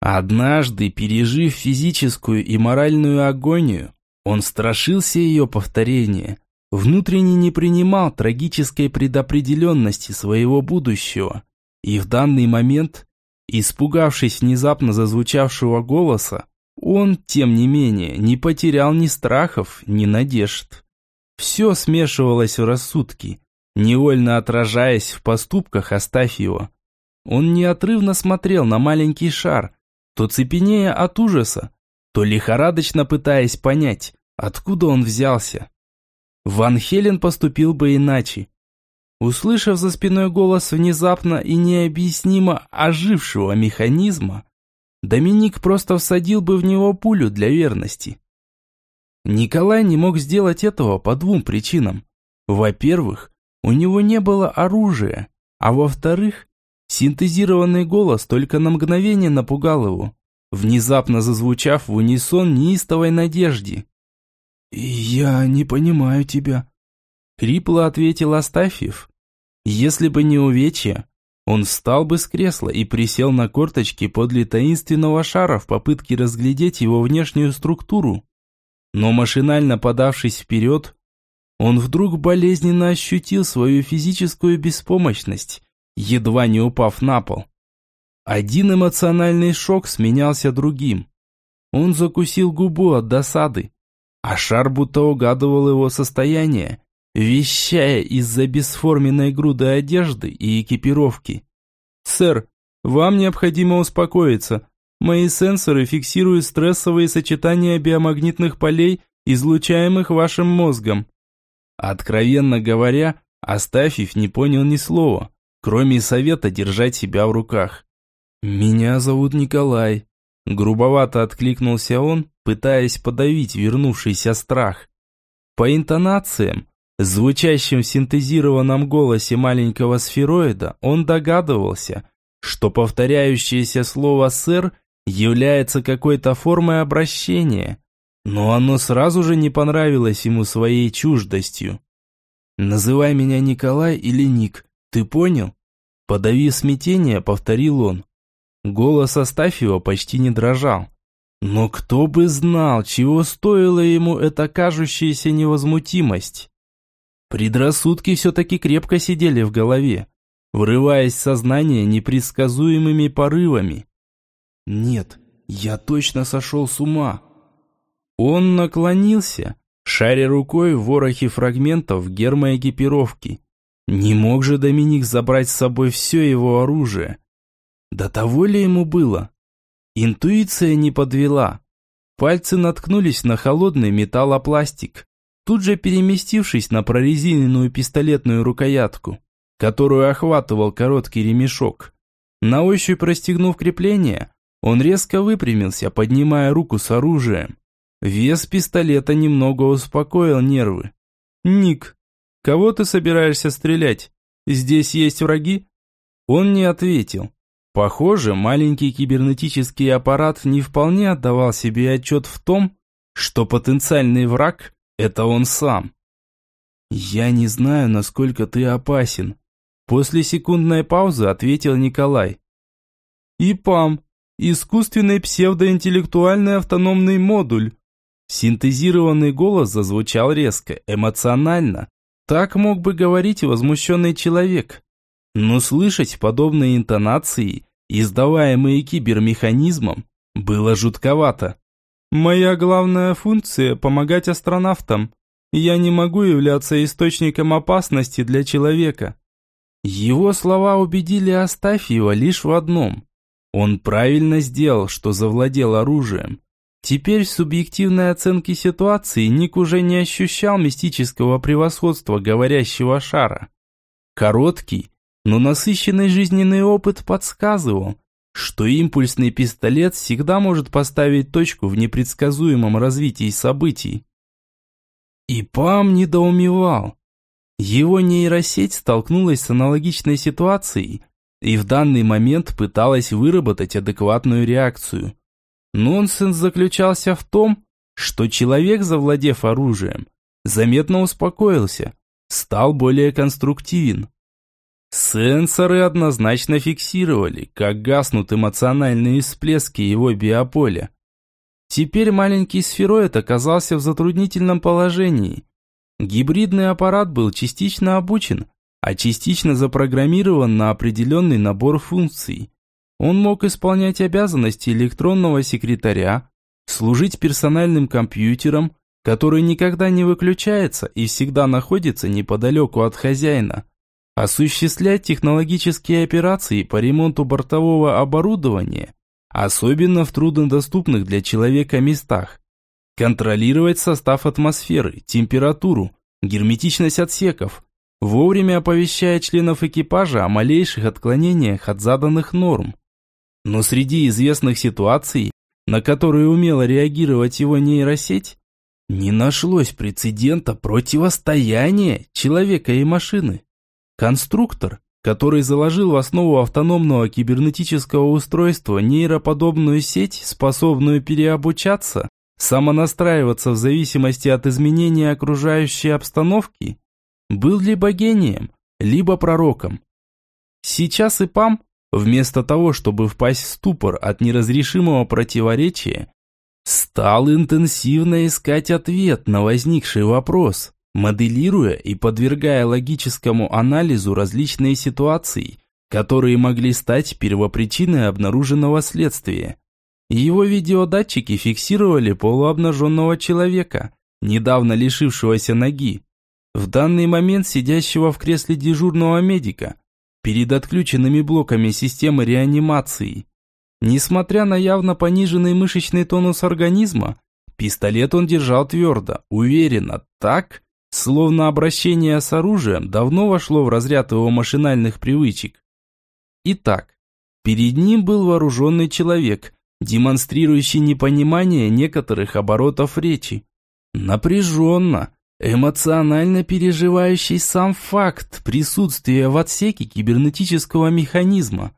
Однажды, пережив физическую и моральную агонию, он страшился ее повторения, внутренне не принимал трагической предопределенности своего будущего и в данный момент, испугавшись внезапно зазвучавшего голоса, он, тем не менее, не потерял ни страхов, ни надежд. Все смешивалось в рассудке, невольно отражаясь в поступках Астафьева. Он неотрывно смотрел на маленький шар, то цепенея от ужаса, то лихорадочно пытаясь понять, откуда он взялся. Ван Хелен поступил бы иначе. Услышав за спиной голос внезапно и необъяснимо ожившего механизма, Доминик просто всадил бы в него пулю для верности. Николай не мог сделать этого по двум причинам. Во-первых, у него не было оружия, а во-вторых, синтезированный голос только на мгновение напугал его, внезапно зазвучав в унисон неистовой надежде. «Я не понимаю тебя», Хрипло ответил Астафьев. Если бы не увечья, он встал бы с кресла и присел на корточки подле таинственного шара в попытке разглядеть его внешнюю структуру. Но машинально подавшись вперед, он вдруг болезненно ощутил свою физическую беспомощность, едва не упав на пол. Один эмоциональный шок сменялся другим. Он закусил губу от досады, а шар будто угадывал его состояние вещая из-за бесформенной груды одежды и экипировки. «Сэр, вам необходимо успокоиться. Мои сенсоры фиксируют стрессовые сочетания биомагнитных полей, излучаемых вашим мозгом». Откровенно говоря, Астафьев не понял ни слова, кроме совета держать себя в руках. «Меня зовут Николай», – грубовато откликнулся он, пытаясь подавить вернувшийся страх. По интонациям звучащем в синтезированном голосе маленького сфероида, он догадывался, что повторяющееся слово «сэр» является какой-то формой обращения, но оно сразу же не понравилось ему своей чуждостью. «Называй меня Николай или Ник, ты понял?» Подавив смятение, повторил он. Голос Астафьева почти не дрожал. Но кто бы знал, чего стоила ему эта кажущаяся невозмутимость. Предрассудки все-таки крепко сидели в голове, врываясь в сознание непредсказуемыми порывами. «Нет, я точно сошел с ума». Он наклонился, шаря рукой в ворохе фрагментов гермоэкипировки. Не мог же Доминик забрать с собой все его оружие. До того ли ему было? Интуиция не подвела. Пальцы наткнулись на холодный металлопластик, тут же переместившись на прорезиненную пистолетную рукоятку, которую охватывал короткий ремешок. На ощупь расстегнув крепление, он резко выпрямился, поднимая руку с оружием. Вес пистолета немного успокоил нервы. «Ник, кого ты собираешься стрелять? Здесь есть враги?» Он не ответил. Похоже, маленький кибернетический аппарат не вполне отдавал себе отчет в том, что потенциальный враг – это он сам. «Я не знаю, насколько ты опасен», – после секундной паузы ответил Николай. «ИПАМ – искусственный псевдоинтеллектуальный автономный модуль». Синтезированный голос зазвучал резко, эмоционально. Так мог бы говорить возмущенный человек. Но слышать подобные интонации издаваемые кибермеханизмом, было жутковато. «Моя главная функция – помогать астронавтам. Я не могу являться источником опасности для человека». Его слова убедили Астафьева лишь в одном. Он правильно сделал, что завладел оружием. Теперь в субъективной оценке ситуации Ник уже не ощущал мистического превосходства говорящего шара. Короткий, но насыщенный жизненный опыт подсказывал, что импульсный пистолет всегда может поставить точку в непредсказуемом развитии событий. И Пам недоумевал. Его нейросеть столкнулась с аналогичной ситуацией и в данный момент пыталась выработать адекватную реакцию. Нонсенс заключался в том, что человек, завладев оружием, заметно успокоился, стал более конструктивен. Сенсоры однозначно фиксировали, как гаснут эмоциональные всплески его биополя. Теперь маленький сфероид оказался в затруднительном положении. Гибридный аппарат был частично обучен, а частично запрограммирован на определенный набор функций. Он мог исполнять обязанности электронного секретаря, служить персональным компьютером, который никогда не выключается и всегда находится неподалеку от хозяина осуществлять технологические операции по ремонту бортового оборудования, особенно в труднодоступных для человека местах, контролировать состав атмосферы, температуру, герметичность отсеков, вовремя оповещая членов экипажа о малейших отклонениях от заданных норм. Но среди известных ситуаций, на которые умела реагировать его нейросеть, не нашлось прецедента противостояния человека и машины. Конструктор, который заложил в основу автономного кибернетического устройства нейроподобную сеть, способную переобучаться, самонастраиваться в зависимости от изменения окружающей обстановки, был либо гением, либо пророком. Сейчас ИПАМ, вместо того, чтобы впасть в ступор от неразрешимого противоречия, стал интенсивно искать ответ на возникший вопрос моделируя и подвергая логическому анализу различные ситуации, которые могли стать первопричиной обнаруженного следствия. Его видеодатчики фиксировали полуобнаженного человека, недавно лишившегося ноги, в данный момент сидящего в кресле дежурного медика, перед отключенными блоками системы реанимации. Несмотря на явно пониженный мышечный тонус организма, пистолет он держал твердо, уверенно, так, Словно обращение с оружием давно вошло в разряд его машинальных привычек. Итак, перед ним был вооруженный человек, демонстрирующий непонимание некоторых оборотов речи. Напряженно, эмоционально переживающий сам факт присутствия в отсеке кибернетического механизма.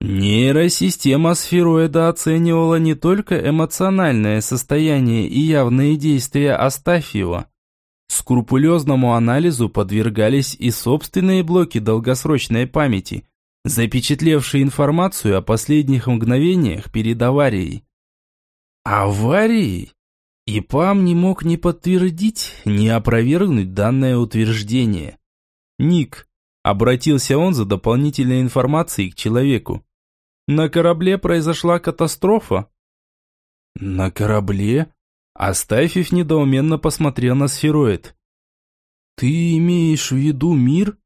Нейросистема сфероида оценивала не только эмоциональное состояние и явные действия Астафьева. Скрупулезному анализу подвергались и собственные блоки долгосрочной памяти, запечатлевшие информацию о последних мгновениях перед аварией. Аварией? ИПАМ не мог ни подтвердить, ни опровергнуть данное утверждение. «Ник», — обратился он за дополнительной информацией к человеку. «На корабле произошла катастрофа». «На корабле?» Астафьев недоуменно посмотрел на сфероид. «Ты имеешь в виду мир?»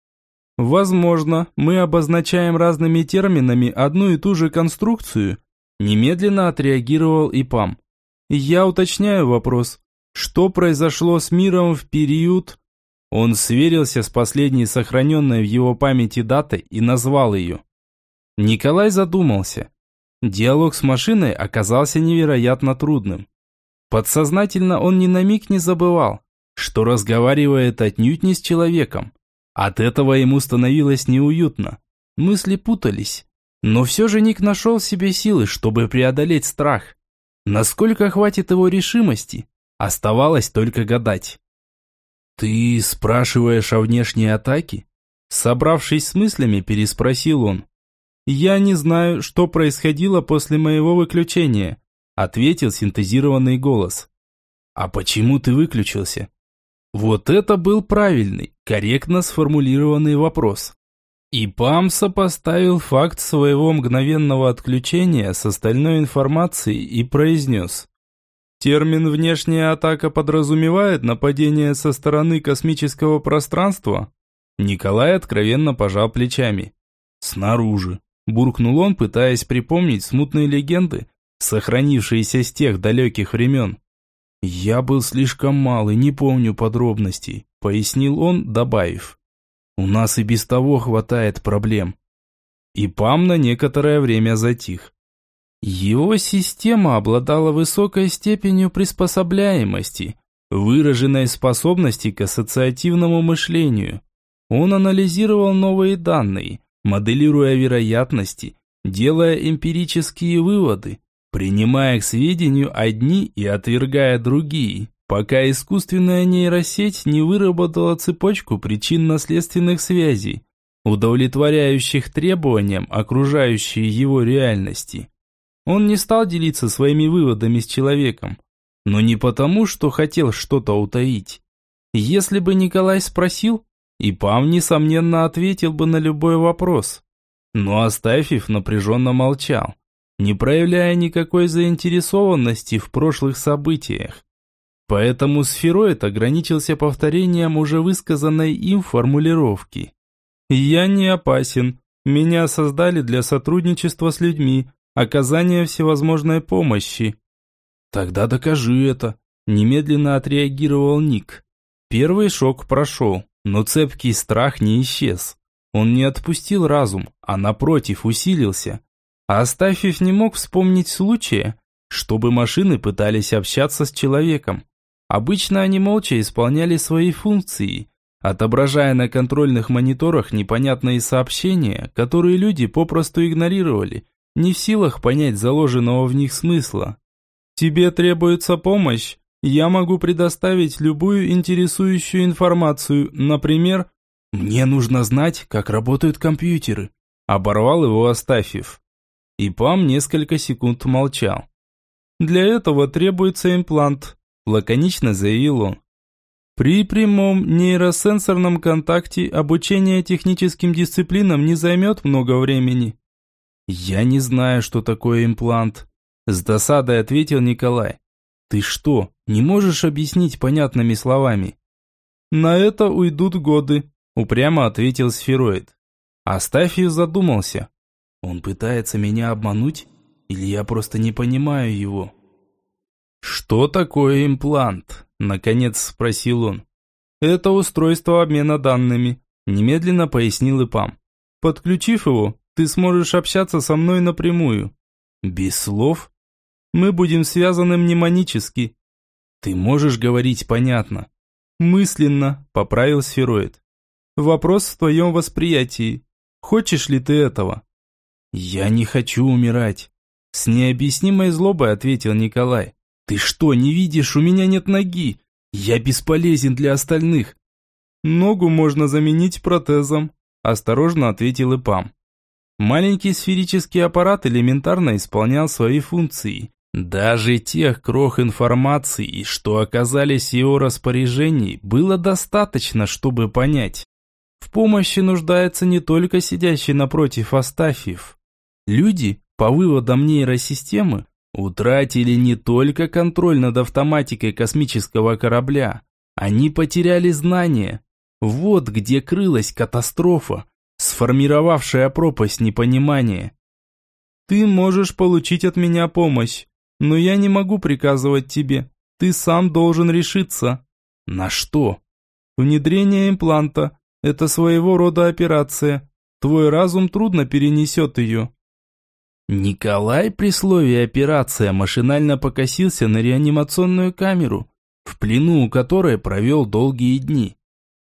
«Возможно, мы обозначаем разными терминами одну и ту же конструкцию», немедленно отреагировал ИПАМ. Я уточняю вопрос. Что произошло с миром в период... Он сверился с последней сохраненной в его памяти датой и назвал ее. Николай задумался. Диалог с машиной оказался невероятно трудным. Подсознательно он ни на миг не забывал, что разговаривает отнюдь не с человеком. От этого ему становилось неуютно. Мысли путались. Но все же Ник нашел в себе силы, чтобы преодолеть страх. Насколько хватит его решимости, оставалось только гадать. «Ты спрашиваешь о внешней атаке?» Собравшись с мыслями, переспросил он. «Я не знаю, что происходило после моего выключения», ответил синтезированный голос. «А почему ты выключился?» Вот это был правильный, корректно сформулированный вопрос. И ПАМ сопоставил факт своего мгновенного отключения с остальной информацией и произнес. Термин «внешняя атака» подразумевает нападение со стороны космического пространства? Николай откровенно пожал плечами. «Снаружи», – буркнул он, пытаясь припомнить смутные легенды, сохранившиеся с тех далеких времен. «Я был слишком мал и не помню подробностей», – пояснил он, добавив. У нас и без того хватает проблем. И Пам на некоторое время затих. Его система обладала высокой степенью приспособляемости, выраженной способности к ассоциативному мышлению. Он анализировал новые данные, моделируя вероятности, делая эмпирические выводы, принимая к сведению одни и отвергая другие пока искусственная нейросеть не выработала цепочку причинно-следственных связей, удовлетворяющих требованиям окружающей его реальности. Он не стал делиться своими выводами с человеком, но не потому, что хотел что-то утаить. Если бы Николай спросил, Ипам, несомненно, ответил бы на любой вопрос. Но Астафьев напряженно молчал, не проявляя никакой заинтересованности в прошлых событиях. Поэтому сфероид ограничился повторением уже высказанной им формулировки. «Я не опасен. Меня создали для сотрудничества с людьми, оказания всевозможной помощи». «Тогда докажи это», – немедленно отреагировал Ник. Первый шок прошел, но цепкий страх не исчез. Он не отпустил разум, а напротив усилился. А Астафьев не мог вспомнить случая, чтобы машины пытались общаться с человеком. Обычно они молча исполняли свои функции, отображая на контрольных мониторах непонятные сообщения, которые люди попросту игнорировали, не в силах понять заложенного в них смысла. «Тебе требуется помощь? Я могу предоставить любую интересующую информацию, например...» «Мне нужно знать, как работают компьютеры», – оборвал его Астафьев. И Пам несколько секунд молчал. «Для этого требуется имплант, лаконично заявил он. При прямом нейросенсорном контакте обучение техническим дисциплинам не займет много времени. Я не знаю, что такое имплант, с досадой ответил Николай. Ты что, не можешь объяснить понятными словами? На это уйдут годы, упрямо ответил сфероид. Астафьев задумался. Он пытается меня обмануть? Или я просто не понимаю его? «Что такое имплант?» – наконец спросил он. «Это устройство обмена данными», – немедленно пояснил Ипам. «Подключив его, ты сможешь общаться со мной напрямую». «Без слов?» «Мы будем связаны мнемонически». «Ты можешь говорить понятно?» Мысленно, поправил сфероид. Вопрос в твоем восприятии. Хочешь ли ты этого? Я не хочу умирать. С необъяснимой злобой ответил Николай. Ты что, не видишь, у меня нет ноги. Я бесполезен для остальных. Ногу можно заменить протезом, осторожно ответил Ипам. Маленький сферический аппарат элементарно исполнял свои функции. Даже тех крох информации, что оказались в его распоряжении, было достаточно, чтобы понять. В помощи нуждается не только сидящий напротив Астафьев. Люди, по выводам нейросистемы, утратили не только контроль над автоматикой космического корабля, они потеряли знания. Вот где крылась катастрофа, сформировавшая пропасть непонимания. Ты можешь получить от меня помощь, но я не могу приказывать тебе. Ты сам должен решиться. На что? Внедрение импланта – это своего рода операция. Твой разум трудно перенесет ее. Николай при слове «операция» машинально покосился на реанимационную камеру, в плену у которой провел долгие дни.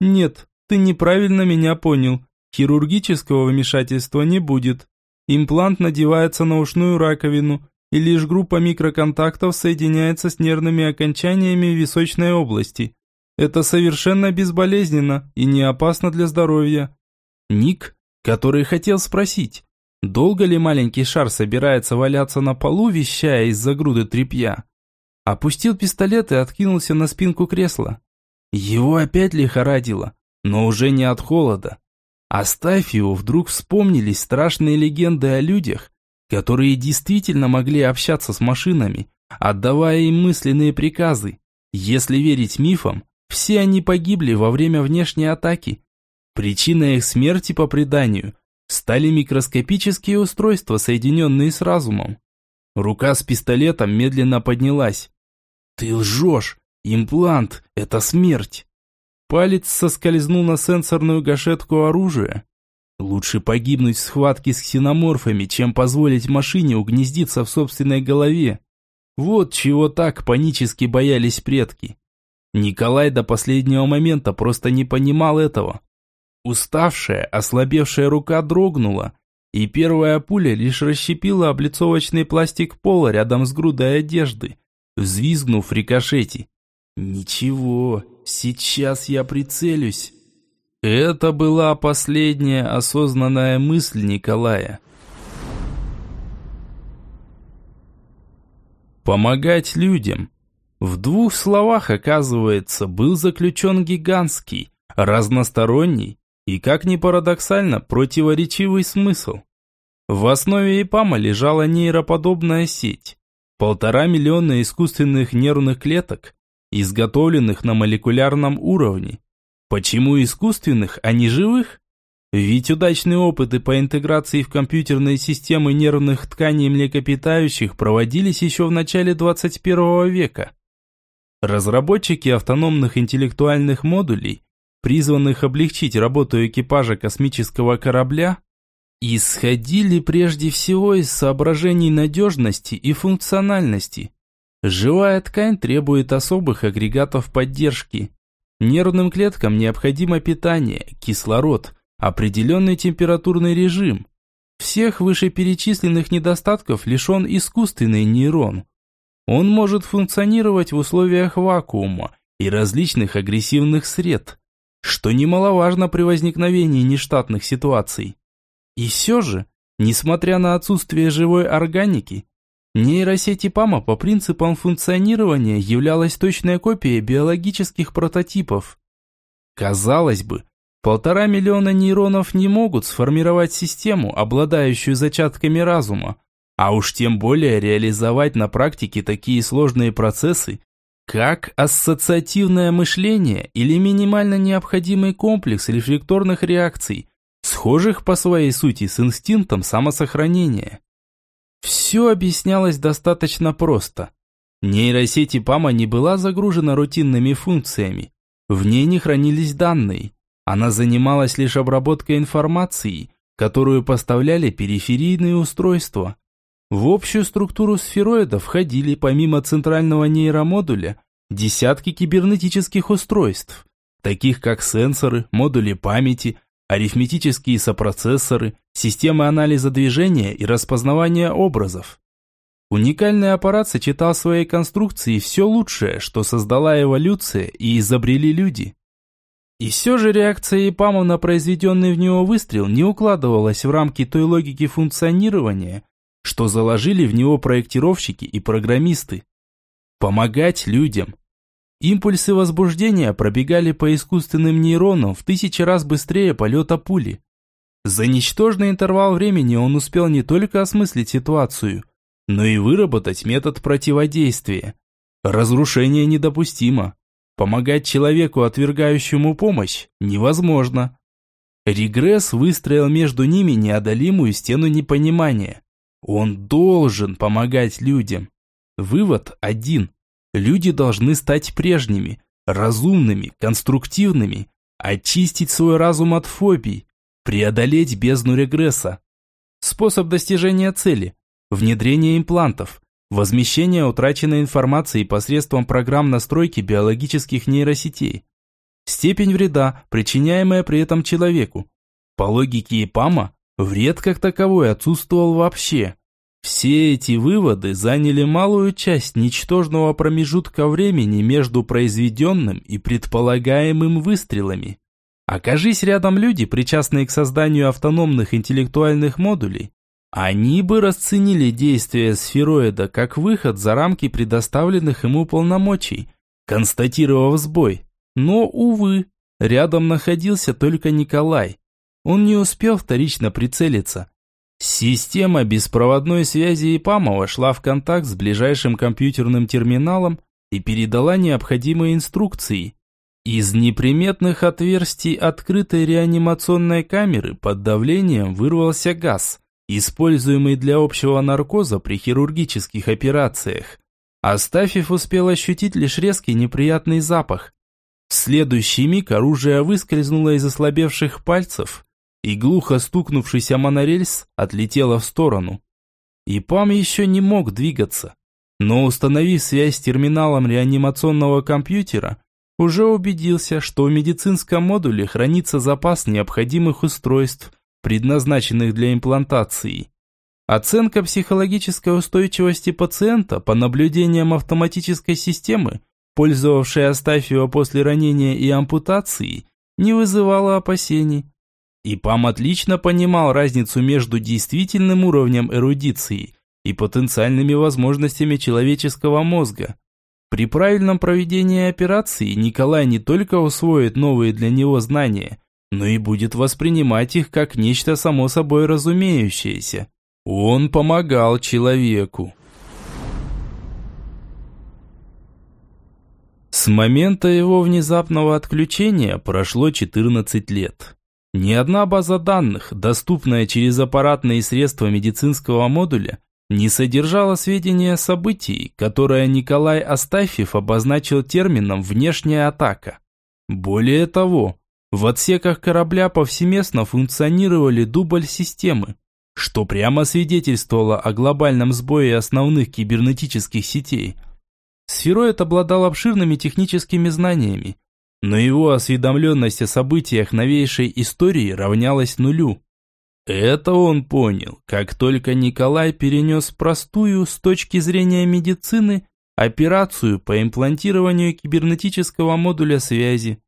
«Нет, ты неправильно меня понял. Хирургического вмешательства не будет. Имплант надевается на ушную раковину, и лишь группа микроконтактов соединяется с нервными окончаниями височной области. Это совершенно безболезненно и не опасно для здоровья. Ник, который хотел спросить, долго ли маленький шар собирается валяться на полу, вещая из-за груды тряпья, опустил пистолет и откинулся на спинку кресла. Его опять лихорадило, но уже не от холода. Оставь его, вдруг вспомнились страшные легенды о людях, которые действительно могли общаться с машинами, отдавая им мысленные приказы. Если верить мифам, все они погибли во время внешней атаки. Причиной их смерти, по преданию, стали микроскопические устройства, соединенные с разумом. Рука с пистолетом медленно поднялась. «Ты лжешь! Имплант – это смерть!» Палец соскользнул на сенсорную гашетку оружия, Лучше погибнуть в схватке с ксеноморфами, чем позволить машине угнездиться в собственной голове. Вот чего так панически боялись предки. Николай до последнего момента просто не понимал этого. Уставшая, ослабевшая рука дрогнула, и первая пуля лишь расщепила облицовочный пластик пола рядом с грудой одежды, взвизгнув в рикошете. «Ничего, сейчас я прицелюсь». Это была последняя осознанная мысль Николая. Помогать людям. В двух словах, оказывается, был заключен гигантский, разносторонний и, как ни парадоксально, противоречивый смысл. В основе ИПАМа лежала нейроподобная сеть. Полтора миллиона искусственных нервных клеток, изготовленных на молекулярном уровне, Почему искусственных, а не живых? Ведь удачные опыты по интеграции в компьютерные системы нервных тканей млекопитающих проводились еще в начале 21 века. Разработчики автономных интеллектуальных модулей, призванных облегчить работу экипажа космического корабля, исходили прежде всего из соображений надежности и функциональности. Живая ткань требует особых агрегатов поддержки, Нервным клеткам необходимо питание, кислород, определенный температурный режим. Всех вышеперечисленных недостатков лишен искусственный нейрон. Он может функционировать в условиях вакуума и различных агрессивных сред, что немаловажно при возникновении нештатных ситуаций. И все же, несмотря на отсутствие живой органики, Нейросеть ИПАМа по принципам функционирования являлась точной копией биологических прототипов. Казалось бы, полтора миллиона нейронов не могут сформировать систему, обладающую зачатками разума, а уж тем более реализовать на практике такие сложные процессы, как ассоциативное мышление или минимально необходимый комплекс рефлекторных реакций, схожих по своей сути с инстинктом самосохранения. Все объяснялось достаточно просто. Нейросеть ИПАМа не была загружена рутинными функциями. В ней не хранились данные. Она занималась лишь обработкой информации, которую поставляли периферийные устройства. В общую структуру сфероида входили помимо центрального нейромодуля десятки кибернетических устройств, таких как сенсоры, модули памяти, арифметические сопроцессоры, системы анализа движения и распознавания образов. Уникальный аппарат сочетал в своей конструкции все лучшее, что создала эволюция и изобрели люди. И все же реакция ИПАМа на произведенный в него выстрел не укладывалась в рамки той логики функционирования, что заложили в него проектировщики и программисты. Помогать людям. Импульсы возбуждения пробегали по искусственным нейронам в тысячи раз быстрее полета пули. За ничтожный интервал времени он успел не только осмыслить ситуацию, но и выработать метод противодействия. Разрушение недопустимо. Помогать человеку, отвергающему помощь, невозможно. Регресс выстроил между ними неодолимую стену непонимания. Он должен помогать людям. Вывод один. Люди должны стать прежними, разумными, конструктивными, очистить свой разум от фобий, преодолеть бездну регресса. Способ достижения цели – внедрение имплантов, возмещение утраченной информации посредством программ настройки биологических нейросетей. Степень вреда, причиняемая при этом человеку. По логике ИПАМа, вред как таковой отсутствовал вообще. Все эти выводы заняли малую часть ничтожного промежутка времени между произведенным и предполагаемым выстрелами. Окажись рядом люди, причастные к созданию автономных интеллектуальных модулей, они бы расценили действия сфероида как выход за рамки предоставленных ему полномочий, констатировав сбой. Но, увы, рядом находился только Николай. Он не успел вторично прицелиться. Система беспроводной связи ИПАМа вошла в контакт с ближайшим компьютерным терминалом и передала необходимые инструкции. Из неприметных отверстий открытой реанимационной камеры под давлением вырвался газ, используемый для общего наркоза при хирургических операциях. Астафьев успел ощутить лишь резкий неприятный запах. В следующий миг оружие выскользнуло из ослабевших пальцев и, глухо стукнувшись о монорельс, отлетело в сторону. ИПАМ еще не мог двигаться, но установив связь с терминалом реанимационного компьютера, уже убедился, что в медицинском модуле хранится запас необходимых устройств, предназначенных для имплантации. Оценка психологической устойчивости пациента по наблюдениям автоматической системы, пользовавшей Астафьева после ранения и ампутации, не вызывала опасений. И ПАМ отлично понимал разницу между действительным уровнем эрудиции и потенциальными возможностями человеческого мозга. При правильном проведении операции Николай не только усвоит новые для него знания, но и будет воспринимать их как нечто само собой разумеющееся. Он помогал человеку. С момента его внезапного отключения прошло 14 лет. Ни одна база данных, доступная через аппаратные средства медицинского модуля, не содержала сведения о событии, которое Николай Астафьев обозначил термином «внешняя атака». Более того, в отсеках корабля повсеместно функционировали дубль-системы, что прямо свидетельствовало о глобальном сбое основных кибернетических сетей. Сфероид обладал обширными техническими знаниями, но его осведомленность о событиях новейшей истории равнялась нулю. Это он понял, как только Николай перенес простую с точки зрения медицины операцию по имплантированию кибернетического модуля связи.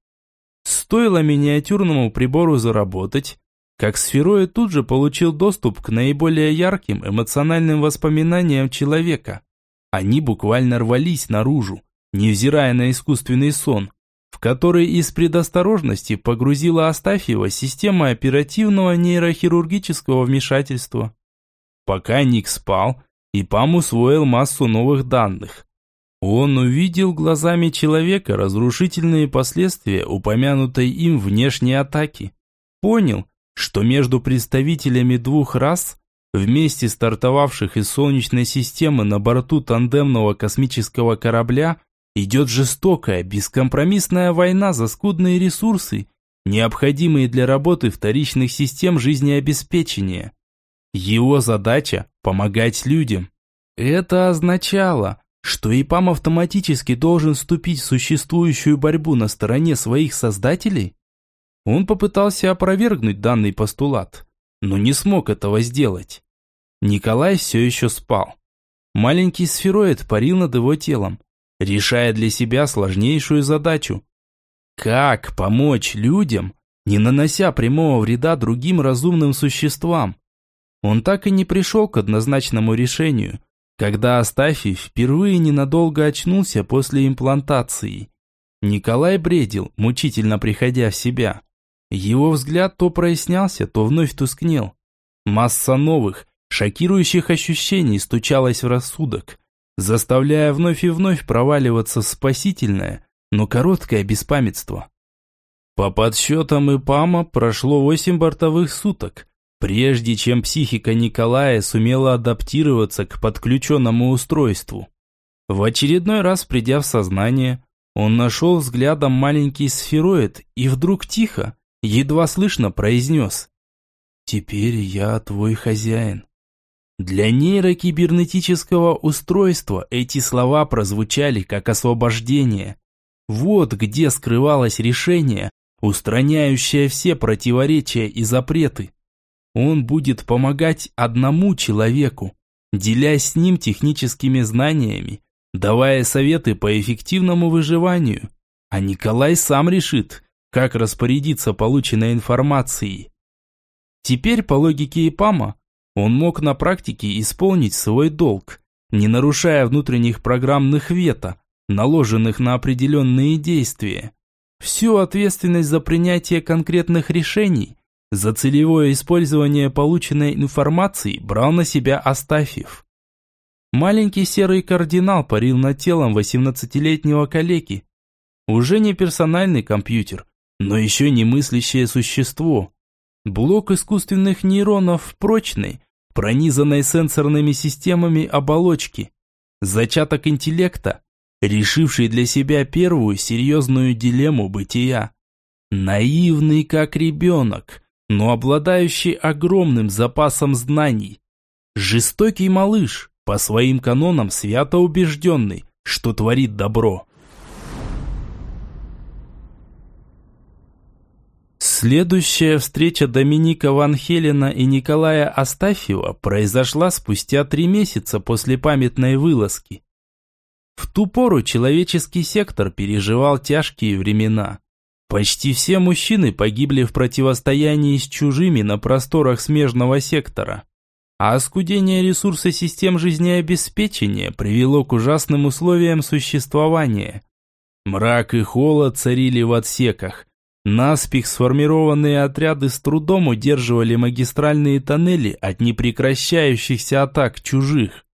Стоило миниатюрному прибору заработать, как сфероид тут же получил доступ к наиболее ярким эмоциональным воспоминаниям человека. Они буквально рвались наружу, невзирая на искусственный сон, который из предосторожности погрузила Астафьева система оперативного нейрохирургического вмешательства. Пока Ник спал, ИПАМ усвоил массу новых данных, он увидел глазами человека разрушительные последствия упомянутой им внешней атаки. Понял, что между представителями двух рас, вместе стартовавших из Солнечной системы на борту тандемного космического корабля, идет жестокая, бескомпромиссная война за скудные ресурсы, необходимые для работы вторичных систем жизнеобеспечения. Его задача – помогать людям. Это означало, Что ИПАМ автоматически должен вступить в существующую борьбу на стороне своих создателей? Он попытался опровергнуть данный постулат, но не смог этого сделать. Николай все еще спал. Маленький сфероид парил над его телом, решая для себя сложнейшую задачу. Как помочь людям, не нанося прямого вреда другим разумным существам? Он так и не пришел к однозначному решению, когда Астафий впервые ненадолго очнулся после имплантации. Николай бредил, мучительно приходя в себя. Его взгляд то прояснялся, то вновь тускнел. Масса новых, шокирующих ощущений стучалась в рассудок, заставляя вновь и вновь проваливаться в спасительное, но короткое беспамятство. По подсчетам ИПАМа прошло восемь бортовых суток, прежде чем психика Николая сумела адаптироваться к подключенному устройству. В очередной раз придя в сознание, он нашел взглядом маленький сфероид и вдруг тихо, едва слышно произнес «Теперь я твой хозяин». Для нейрокибернетического устройства эти слова прозвучали как освобождение. Вот где скрывалось решение, устраняющее все противоречия и запреты. Он будет помогать одному человеку, делясь с ним техническими знаниями, давая советы по эффективному выживанию. А Николай сам решит, как распорядиться полученной информацией. Теперь, по логике ИПАМа, он мог на практике исполнить свой долг, не нарушая внутренних программных вето, наложенных на определенные действия. Всю ответственность за принятие конкретных решений, за целевое использование полученной информации брал на себя Астафьев. Маленький серый кардинал парил над телом 18-летнего калеки. Уже не персональный компьютер, но еще не мыслящее существо. Блок искусственных нейронов в прочной, пронизанной сенсорными системами оболочки. Зачаток интеллекта, решивший для себя первую серьезную дилемму бытия. Наивный как ребенок, но обладающий огромным запасом знаний. Жестокий малыш, по своим канонам свято убежденный, что творит добро. Следующая встреча Доминика Ван Хелена и Николая Астафьева произошла спустя три месяца после памятной вылазки. В ту пору человеческий сектор переживал тяжкие времена. Почти все мужчины погибли в противостоянии с чужими на просторах смежного сектора. А оскудение ресурса систем жизнеобеспечения привело к ужасным условиям существования. Мрак и холод царили в отсеках – Наспех сформированные отряды с трудом удерживали магистральные тоннели от непрекращающихся атак чужих.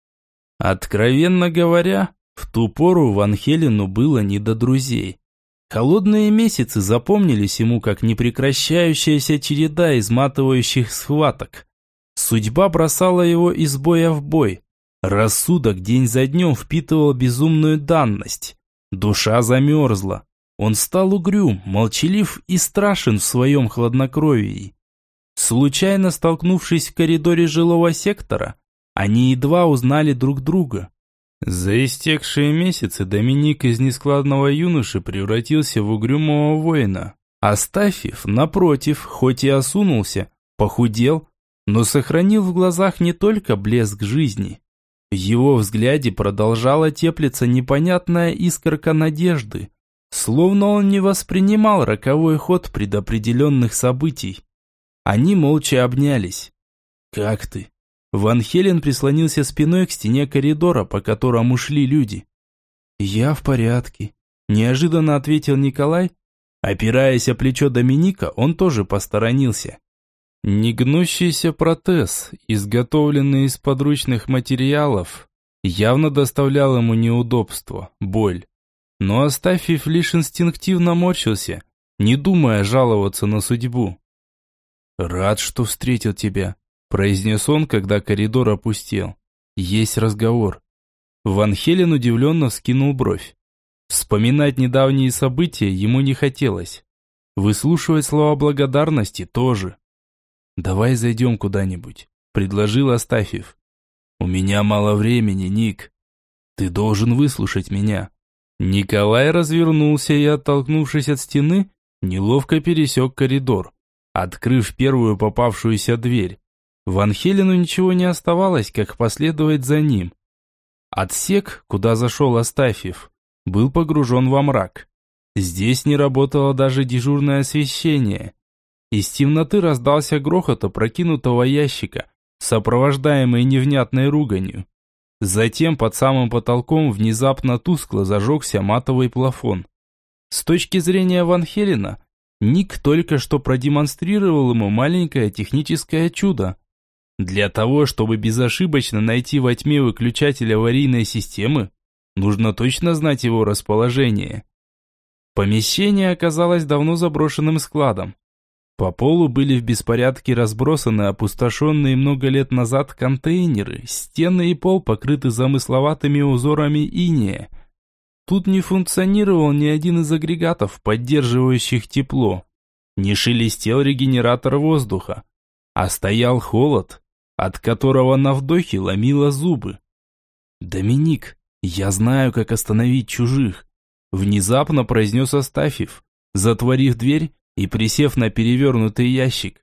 Откровенно говоря, в ту пору Ван Хелену было не до друзей. Холодные месяцы запомнились ему как непрекращающаяся череда изматывающих схваток. Судьба бросала его из боя в бой. Рассудок день за днем впитывал безумную данность. Душа замерзла. Он стал угрюм, молчалив и страшен в своем хладнокровии. Случайно столкнувшись в коридоре жилого сектора, они едва узнали друг друга. За истекшие месяцы Доминик из нескладного юноши превратился в угрюмого воина. Астафьев, напротив, хоть и осунулся, похудел, но сохранил в глазах не только блеск жизни. В его взгляде продолжала теплиться непонятная искорка надежды, Словно он не воспринимал роковой ход предопределенных событий. Они молча обнялись. «Как ты?» Ван Хелен прислонился спиной к стене коридора, по которому шли люди. «Я в порядке», – неожиданно ответил Николай. Опираясь о плечо Доминика, он тоже посторонился. Негнущийся протез, изготовленный из подручных материалов, явно доставлял ему неудобство, боль. Но Астафьев лишь инстинктивно морщился, не думая жаловаться на судьбу. «Рад, что встретил тебя», – произнес он, когда коридор опустел. «Есть разговор». Ван Хелен удивленно вскинул бровь. Вспоминать недавние события ему не хотелось. Выслушивать слова благодарности тоже. «Давай зайдем куда-нибудь», – предложил Астафьев. «У меня мало времени, Ник». Ты должен выслушать меня». Николай развернулся и, оттолкнувшись от стены, неловко пересек коридор, открыв первую попавшуюся дверь. Ван Хелену ничего не оставалось, как последовать за ним. Отсек, куда зашел Астафьев, был погружен во мрак. Здесь не работало даже дежурное освещение. Из темноты раздался грохот опрокинутого ящика, сопровождаемый невнятной руганью. Затем под самым потолком внезапно тускло зажегся матовый плафон. С точки зрения Ван Хелена, Ник только что продемонстрировал ему маленькое техническое чудо. Для того, чтобы безошибочно найти во тьме выключатель аварийной системы, нужно точно знать его расположение. Помещение оказалось давно заброшенным складом. По полу были в беспорядке разбросаны опустошенные много лет назад контейнеры, стены и пол покрыты замысловатыми узорами иния. Тут не функционировал ни один из агрегатов, поддерживающих тепло. Не шелестел регенератор воздуха, а стоял холод, от которого на вдохе ломило зубы. «Доминик, я знаю, как остановить чужих», внезапно произнес Астафьев, затворив дверь и присев на перевернутый ящик.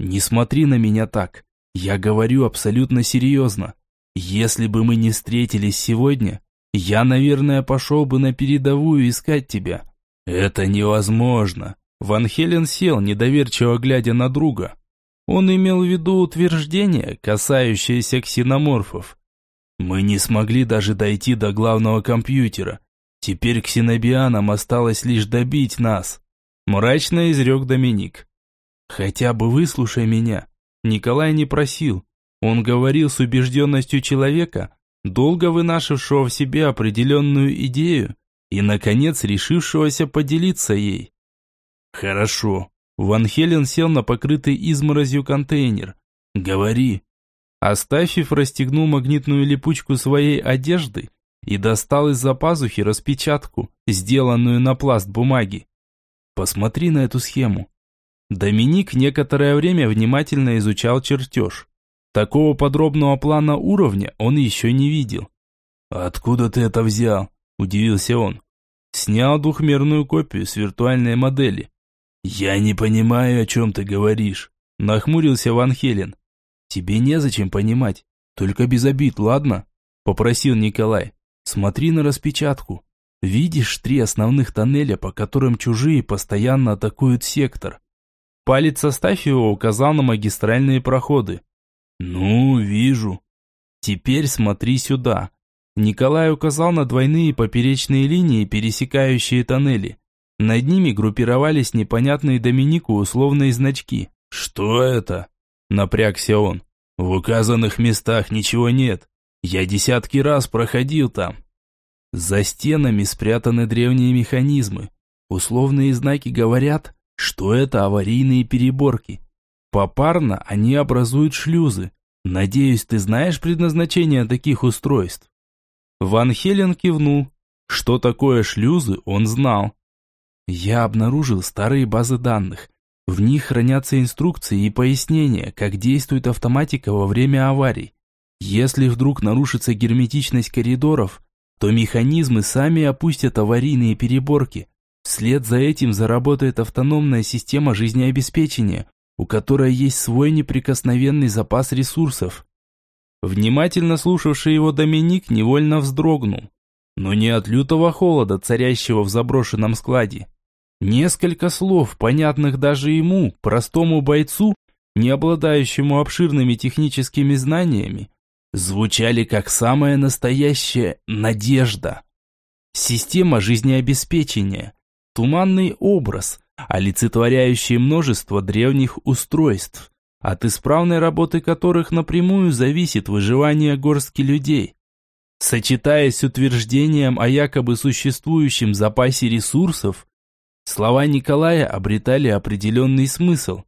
«Не смотри на меня так. Я говорю абсолютно серьезно. Если бы мы не встретились сегодня, я, наверное, пошел бы на передовую искать тебя». «Это невозможно». Ван Хелен сел, недоверчиво глядя на друга. Он имел в виду утверждение, касающееся ксеноморфов. «Мы не смогли даже дойти до главного компьютера. Теперь ксенобианам осталось лишь добить нас». Мрачно изрек Доминик. «Хотя бы выслушай меня». Николай не просил. Он говорил с убежденностью человека, долго вынашившего в себе определенную идею и, наконец, решившегося поделиться ей. «Хорошо». Ван Хелен сел на покрытый изморозью контейнер. «Говори». Астафьев расстегнул магнитную липучку своей одежды и достал из-за пазухи распечатку, сделанную на пласт бумаги. Посмотри на эту схему. Доминик некоторое время внимательно изучал чертеж. Такого подробного плана уровня он еще не видел. «Откуда ты это взял?» – удивился он. Снял двухмерную копию с виртуальной модели. «Я не понимаю, о чем ты говоришь», – нахмурился Ван Хелен. «Тебе незачем понимать, только без обид, ладно?» – попросил Николай. «Смотри на распечатку. Видишь три основных тоннеля, по которым чужие постоянно атакуют сектор? Палец Астафьева указал на магистральные проходы. Ну, вижу. Теперь смотри сюда. Николай указал на двойные поперечные линии, пересекающие тоннели. Над ними группировались непонятные Доминику условные значки. «Что это?» – напрягся он. «В указанных местах ничего нет. Я десятки раз проходил там. За стенами спрятаны древние механизмы. Условные знаки говорят, что это аварийные переборки. Попарно они образуют шлюзы. Надеюсь, ты знаешь предназначение таких устройств. Ван Хелен кивнул. Что такое шлюзы, он знал. Я обнаружил старые базы данных. В них хранятся инструкции и пояснения, как действует автоматика во время аварий. Если вдруг нарушится герметичность коридоров, то механизмы сами опустят аварийные переборки. Вслед за этим заработает автономная система жизнеобеспечения, у которой есть свой неприкосновенный запас ресурсов. Внимательно слушавший его Доминик невольно вздрогнул, но не от лютого холода, царящего в заброшенном складе. Несколько слов, понятных даже ему, простому бойцу, не обладающему обширными техническими знаниями, звучали как самая настоящая надежда. Система жизнеобеспечения, туманный образ, олицетворяющий множество древних устройств, от исправной работы которых напрямую зависит выживание горстки людей. Сочетаясь с утверждением о якобы существующем запасе ресурсов, слова Николая обретали определенный смысл.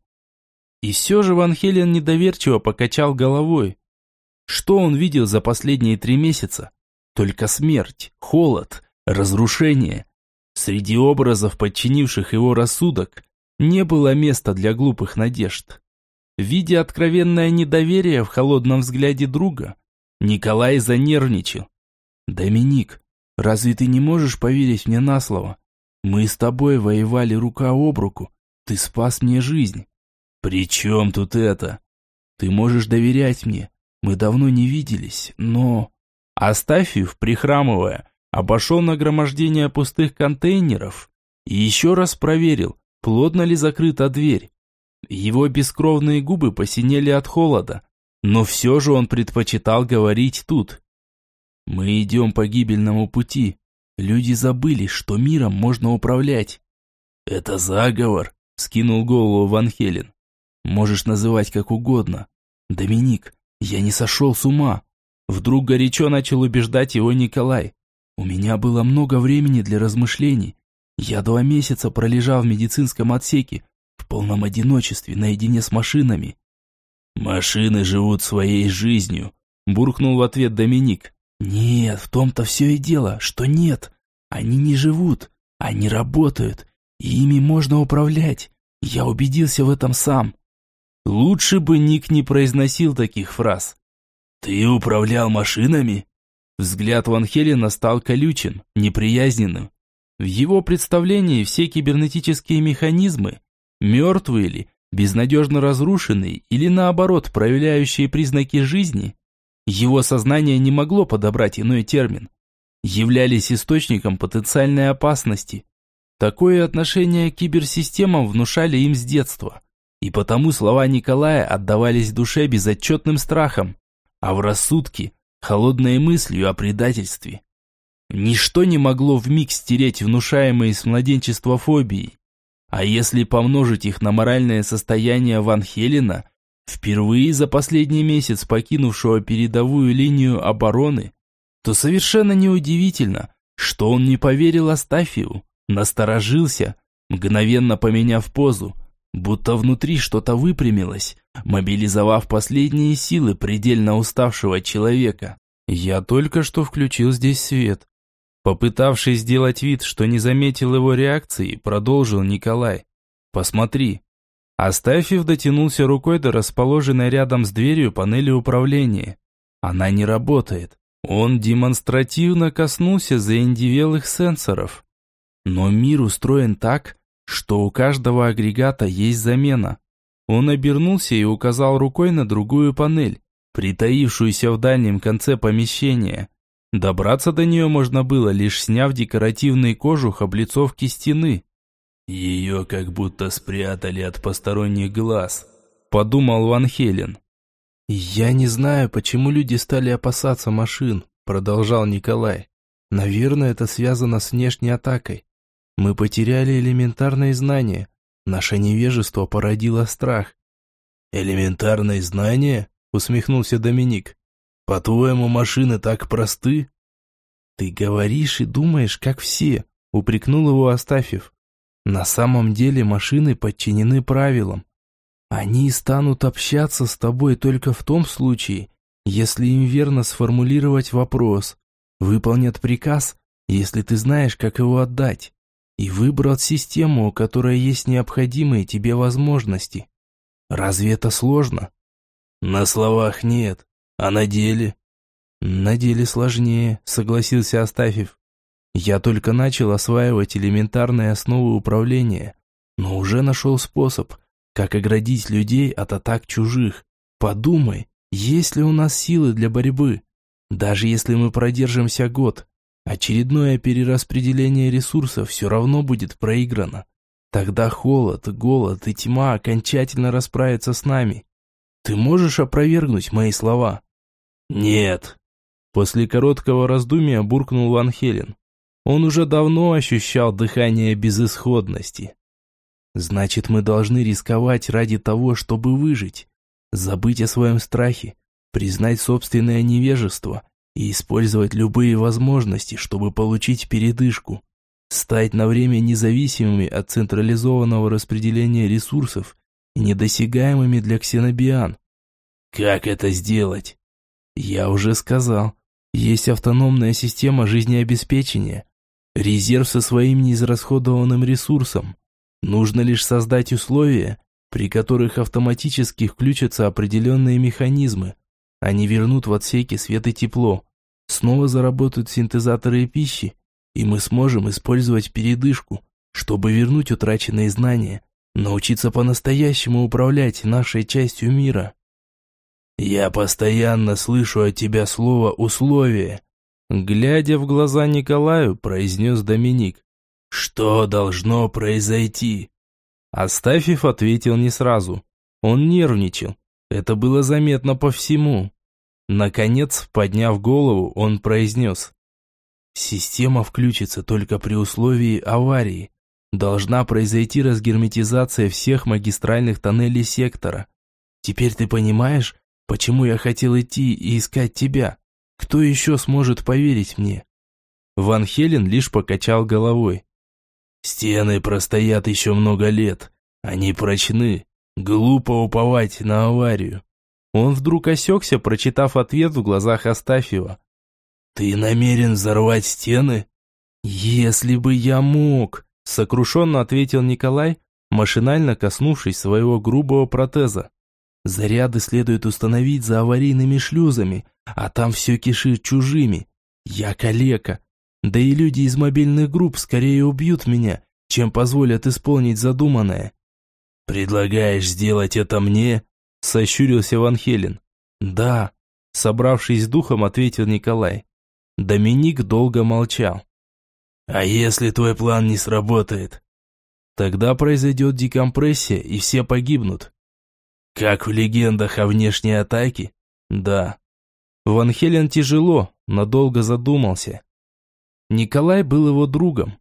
И все же Ван Хелен недоверчиво покачал головой, что он видел за последние три месяца? Только смерть, холод, разрушение. Среди образов, подчинивших его рассудок, не было места для глупых надежд. Видя откровенное недоверие в холодном взгляде друга, Николай занервничал. «Доминик, разве ты не можешь поверить мне на слово? Мы с тобой воевали рука об руку. Ты спас мне жизнь». «При чем тут это?» «Ты можешь доверять мне. Мы давно не виделись, но...» Астафьев, прихрамывая, обошел нагромождение пустых контейнеров и еще раз проверил, плотно ли закрыта дверь. Его бескровные губы посинели от холода, но все же он предпочитал говорить тут. «Мы идем по гибельному пути. Люди забыли, что миром можно управлять». «Это заговор», — скинул голову Ван Хелен. «Можешь называть как угодно. Доминик, я не сошел с ума. Вдруг горячо начал убеждать его Николай. У меня было много времени для размышлений. Я два месяца пролежал в медицинском отсеке, в полном одиночестве, наедине с машинами. «Машины живут своей жизнью», – буркнул в ответ Доминик. «Нет, в том-то все и дело, что нет. Они не живут, они работают, и ими можно управлять. Я убедился в этом сам». Лучше бы Ник не произносил таких фраз. «Ты управлял машинами?» Взгляд Ван Хелена стал колючим, неприязненным. В его представлении все кибернетические механизмы, мертвые ли, безнадежно разрушенные или наоборот проявляющие признаки жизни, его сознание не могло подобрать иной термин, являлись источником потенциальной опасности. Такое отношение к киберсистемам внушали им с детства, и потому слова Николая отдавались душе безотчетным страхом а в рассудке – холодной мыслью о предательстве. Ничто не могло вмиг стереть внушаемые с младенчества фобии. А если помножить их на моральное состояние Ван Хелена, впервые за последний месяц покинувшего передовую линию обороны, то совершенно неудивительно, что он не поверил Астафию, насторожился, мгновенно поменяв позу, будто внутри что-то выпрямилось, мобилизовав последние силы предельно уставшего человека. Я только что включил здесь свет. Попытавшись сделать вид, что не заметил его реакции, продолжил Николай. «Посмотри». Астафьев дотянулся рукой до расположенной рядом с дверью панели управления. Она не работает. Он демонстративно коснулся заиндивелых сенсоров. Но мир устроен так, что у каждого агрегата есть замена. Он обернулся и указал рукой на другую панель, притаившуюся в дальнем конце помещения. Добраться до нее можно было, лишь сняв декоративный кожух облицовки стены. «Ее как будто спрятали от посторонних глаз», – подумал Ван Хелен. «Я не знаю, почему люди стали опасаться машин», – продолжал Николай. «Наверное, это связано с внешней атакой. Мы потеряли элементарные знания. Наше невежество породило страх. «Элементарные знания?» – усмехнулся Доминик. «По-твоему, машины так просты?» «Ты говоришь и думаешь, как все», – упрекнул его Астафьев. «На самом деле машины подчинены правилам. Они станут общаться с тобой только в том случае, если им верно сформулировать вопрос, выполнят приказ, если ты знаешь, как его отдать и выбрал систему, у которой есть необходимые тебе возможности. Разве это сложно? На словах нет, а на деле? На деле сложнее, согласился Астафьев. Я только начал осваивать элементарные основы управления, но уже нашел способ, как оградить людей от атак чужих. Подумай, есть ли у нас силы для борьбы? Даже если мы продержимся год, Очередное перераспределение ресурсов все равно будет проиграно. Тогда холод, голод и тьма окончательно расправятся с нами. Ты можешь опровергнуть мои слова? Нет. После короткого раздумья буркнул Ван Хелен. Он уже давно ощущал дыхание безысходности. Значит, мы должны рисковать ради того, чтобы выжить. Забыть о своем страхе, признать собственное невежество и использовать любые возможности, чтобы получить передышку, стать на время независимыми от централизованного распределения ресурсов и недосягаемыми для ксенобиан. Как это сделать? Я уже сказал, есть автономная система жизнеобеспечения, резерв со своим неизрасходованным ресурсом. Нужно лишь создать условия, при которых автоматически включатся определенные механизмы. Они вернут в отсеке свет и тепло, снова заработают синтезаторы пищи, и мы сможем использовать передышку, чтобы вернуть утраченные знания, научиться по-настоящему управлять нашей частью мира. Я постоянно слышу от тебя слово «условие», глядя в глаза Николаю, произнес Доминик. Что должно произойти? Астафьев ответил не сразу. Он нервничал. Это было заметно по всему. Наконец, подняв голову, он произнес. Система включится только при условии аварии. Должна произойти разгерметизация всех магистральных тоннелей сектора. Теперь ты понимаешь, почему я хотел идти и искать тебя? Кто еще сможет поверить мне?» Ван Хелен лишь покачал головой. «Стены простоят еще много лет. Они прочны. Глупо уповать на аварию». Он вдруг осекся, прочитав ответ в глазах Астафьева. «Ты намерен взорвать стены?» «Если бы я мог!» Сокрушенно ответил Николай, машинально коснувшись своего грубого протеза. Заряды следует установить за аварийными шлюзами, а там все кишит чужими. Я калека. Да и люди из мобильных групп скорее убьют меня, чем позволят исполнить задуманное. «Предлагаешь сделать это мне?» – сощурился Ван Хелен. «Да», – собравшись с духом, ответил Николай. Доминик долго молчал. А если твой план не сработает? Тогда произойдет декомпрессия, и все погибнут. Как в легендах о внешней атаке? Да. Ван Хелен тяжело, надолго задумался. Николай был его другом.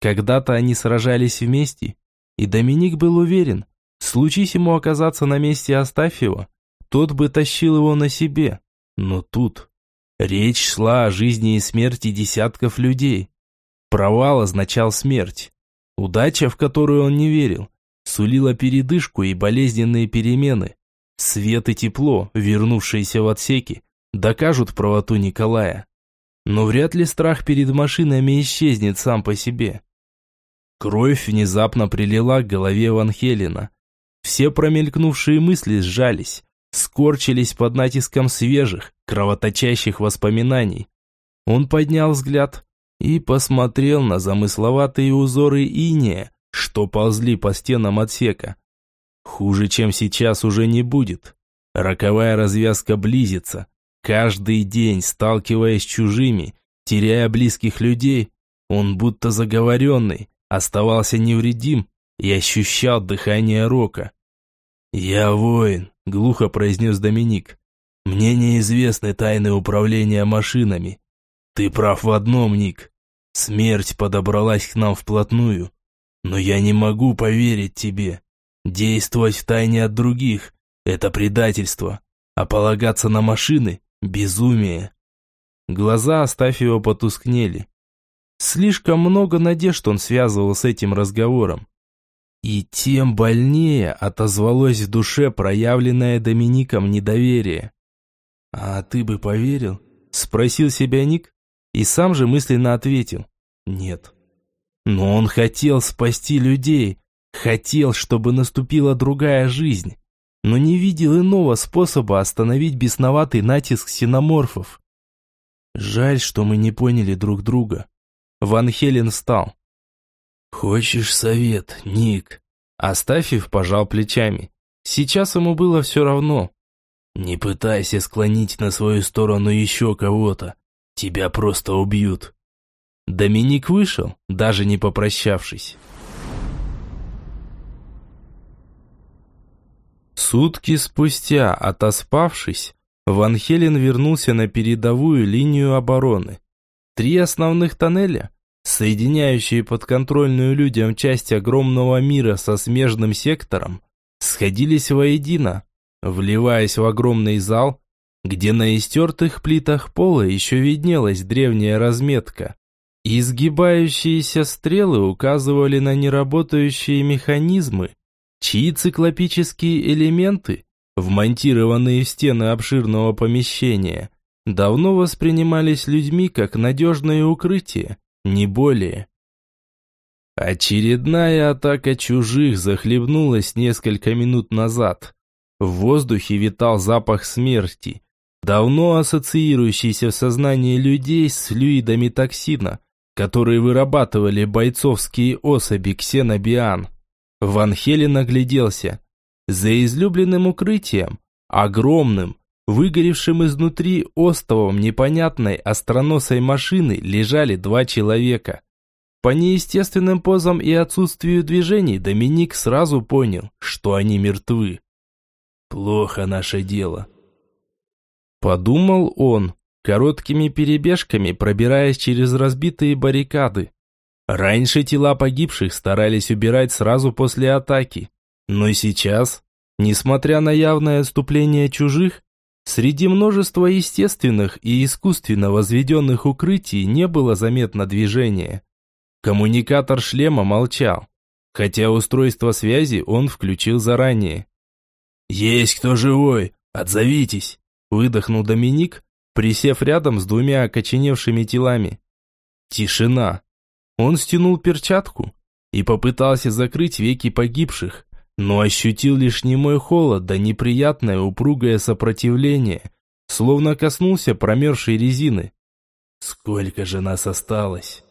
Когда-то они сражались вместе, и Доминик был уверен, случись ему оказаться на месте Астафьева, тот бы тащил его на себе. Но тут речь шла о жизни и смерти десятков людей. Провал означал смерть. Удача, в которую он не верил, сулила передышку и болезненные перемены. Свет и тепло, вернувшиеся в отсеки, докажут правоту Николая. Но вряд ли страх перед машинами исчезнет сам по себе. Кровь внезапно прилила к голове Ван Хелена. Все промелькнувшие мысли сжались, скорчились под натиском свежих, кровоточащих воспоминаний. Он поднял взгляд, и посмотрел на замысловатые узоры иния, что ползли по стенам отсека. Хуже, чем сейчас, уже не будет. Роковая развязка близится. Каждый день, сталкиваясь с чужими, теряя близких людей, он будто заговоренный, оставался невредим и ощущал дыхание рока. «Я воин», — глухо произнес Доминик. «Мне неизвестны тайны управления машинами. Ты прав в одном, Ник. Смерть подобралась к нам вплотную. Но я не могу поверить тебе. Действовать в тайне от других – это предательство, а полагаться на машины – безумие. Глаза Астафьева потускнели. Слишком много надежд он связывал с этим разговором. И тем больнее отозвалось в душе проявленное Домиником недоверие. «А ты бы поверил?» – спросил себя Ник, и сам же мысленно ответил «нет». Но он хотел спасти людей, хотел, чтобы наступила другая жизнь, но не видел иного способа остановить бесноватый натиск синоморфов. Жаль, что мы не поняли друг друга. Ван Хелен встал. «Хочешь совет, Ник?» Астафьев пожал плечами. Сейчас ему было все равно. «Не пытайся склонить на свою сторону еще кого-то. Тебя просто убьют». Доминик вышел, даже не попрощавшись. Сутки спустя, отоспавшись, Ван Хелен вернулся на передовую линию обороны. Три основных тоннеля, соединяющие подконтрольную людям часть огромного мира со смежным сектором, сходились воедино, вливаясь в огромный зал, где на истертых плитах пола еще виднелась древняя разметка. Изгибающиеся стрелы указывали на неработающие механизмы, чьи циклопические элементы, вмонтированные в стены обширного помещения, давно воспринимались людьми как надежное укрытие, не более. Очередная атака чужих захлебнулась несколько минут назад. В воздухе витал запах смерти, давно ассоциирующийся в сознании людей с флюидами токсина, которые вырабатывали бойцовские особи ксенобиан. Ван Хелен огляделся. За излюбленным укрытием, огромным, выгоревшим изнутри остовом непонятной остроносой машины лежали два человека. По неестественным позам и отсутствию движений Доминик сразу понял, что они мертвы. «Плохо наше дело», – подумал он, короткими перебежками пробираясь через разбитые баррикады. Раньше тела погибших старались убирать сразу после атаки, но сейчас, несмотря на явное отступление чужих, среди множества естественных и искусственно возведенных укрытий не было заметно движения. Коммуникатор шлема молчал, хотя устройство связи он включил заранее. «Есть кто живой? Отзовитесь!» – выдохнул Доминик, присев рядом с двумя окоченевшими телами. Тишина. Он стянул перчатку и попытался закрыть веки погибших, но ощутил лишь немой холод да неприятное упругое сопротивление, словно коснулся промерзшей резины. «Сколько же нас осталось?»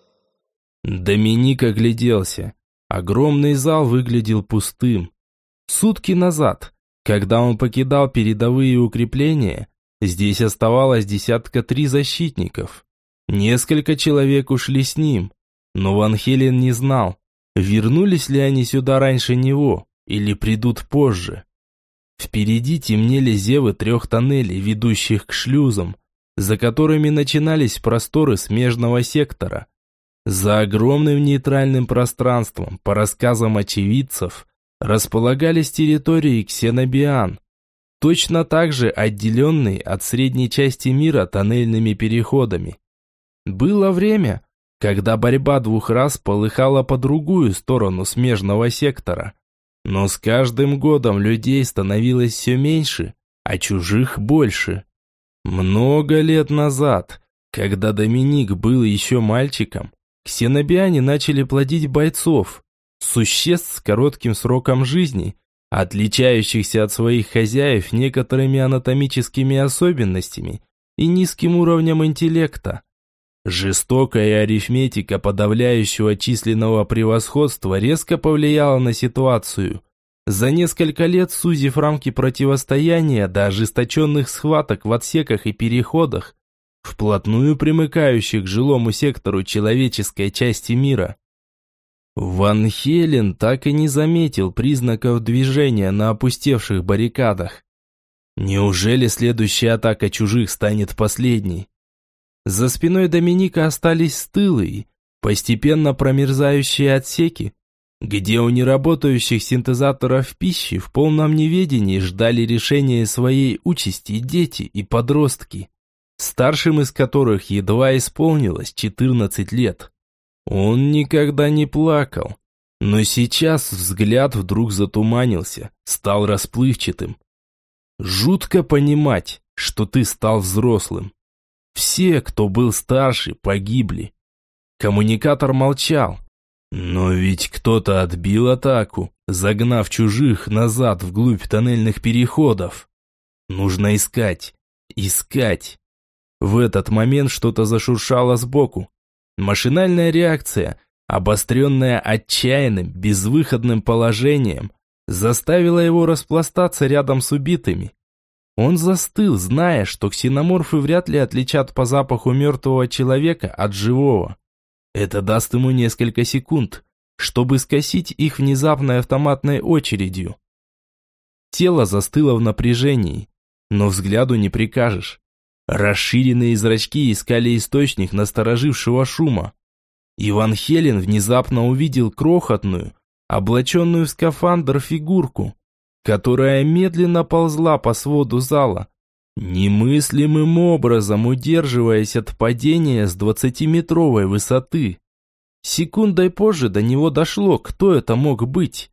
Доминик огляделся. Огромный зал выглядел пустым. Сутки назад, когда он покидал передовые укрепления, Здесь оставалось десятка три защитников. Несколько человек ушли с ним, но Ван Хелен не знал, вернулись ли они сюда раньше него или придут позже. Впереди темнели зевы трех тоннелей, ведущих к шлюзам, за которыми начинались просторы смежного сектора. За огромным нейтральным пространством, по рассказам очевидцев, располагались территории Ксенобиан, точно так же отделенный от средней части мира тоннельными переходами. Было время, когда борьба двух раз полыхала по другую сторону смежного сектора. Но с каждым годом людей становилось все меньше, а чужих больше. Много лет назад, когда Доминик был еще мальчиком, ксенобиане начали плодить бойцов, существ с коротким сроком жизни, отличающихся от своих хозяев некоторыми анатомическими особенностями и низким уровнем интеллекта. Жестокая арифметика подавляющего численного превосходства резко повлияла на ситуацию. За несколько лет сузив рамки противостояния до ожесточенных схваток в отсеках и переходах, вплотную примыкающих к жилому сектору человеческой части мира, Ван Хелен так и не заметил признаков движения на опустевших баррикадах. Неужели следующая атака чужих станет последней? За спиной Доминика остались стылые, постепенно промерзающие отсеки, где у неработающих синтезаторов пищи в полном неведении ждали решения своей участи дети и подростки, старшим из которых едва исполнилось 14 лет. Он никогда не плакал, но сейчас взгляд вдруг затуманился, стал расплывчатым. Жутко понимать, что ты стал взрослым. Все, кто был старше, погибли. Коммуникатор молчал. Но ведь кто-то отбил атаку, загнав чужих назад вглубь тоннельных переходов. Нужно искать, искать. В этот момент что-то зашуршало сбоку, Машинальная реакция, обостренная отчаянным, безвыходным положением, заставила его распластаться рядом с убитыми. Он застыл, зная, что ксеноморфы вряд ли отличат по запаху мертвого человека от живого. Это даст ему несколько секунд, чтобы скосить их внезапной автоматной очередью. Тело застыло в напряжении, но взгляду не прикажешь. Расширенные зрачки искали источник насторожившего шума. Иван Хелен внезапно увидел крохотную, облаченную в скафандр фигурку, которая медленно ползла по своду зала, немыслимым образом удерживаясь от падения с двадцатиметровой высоты. Секундой позже до него дошло, кто это мог быть.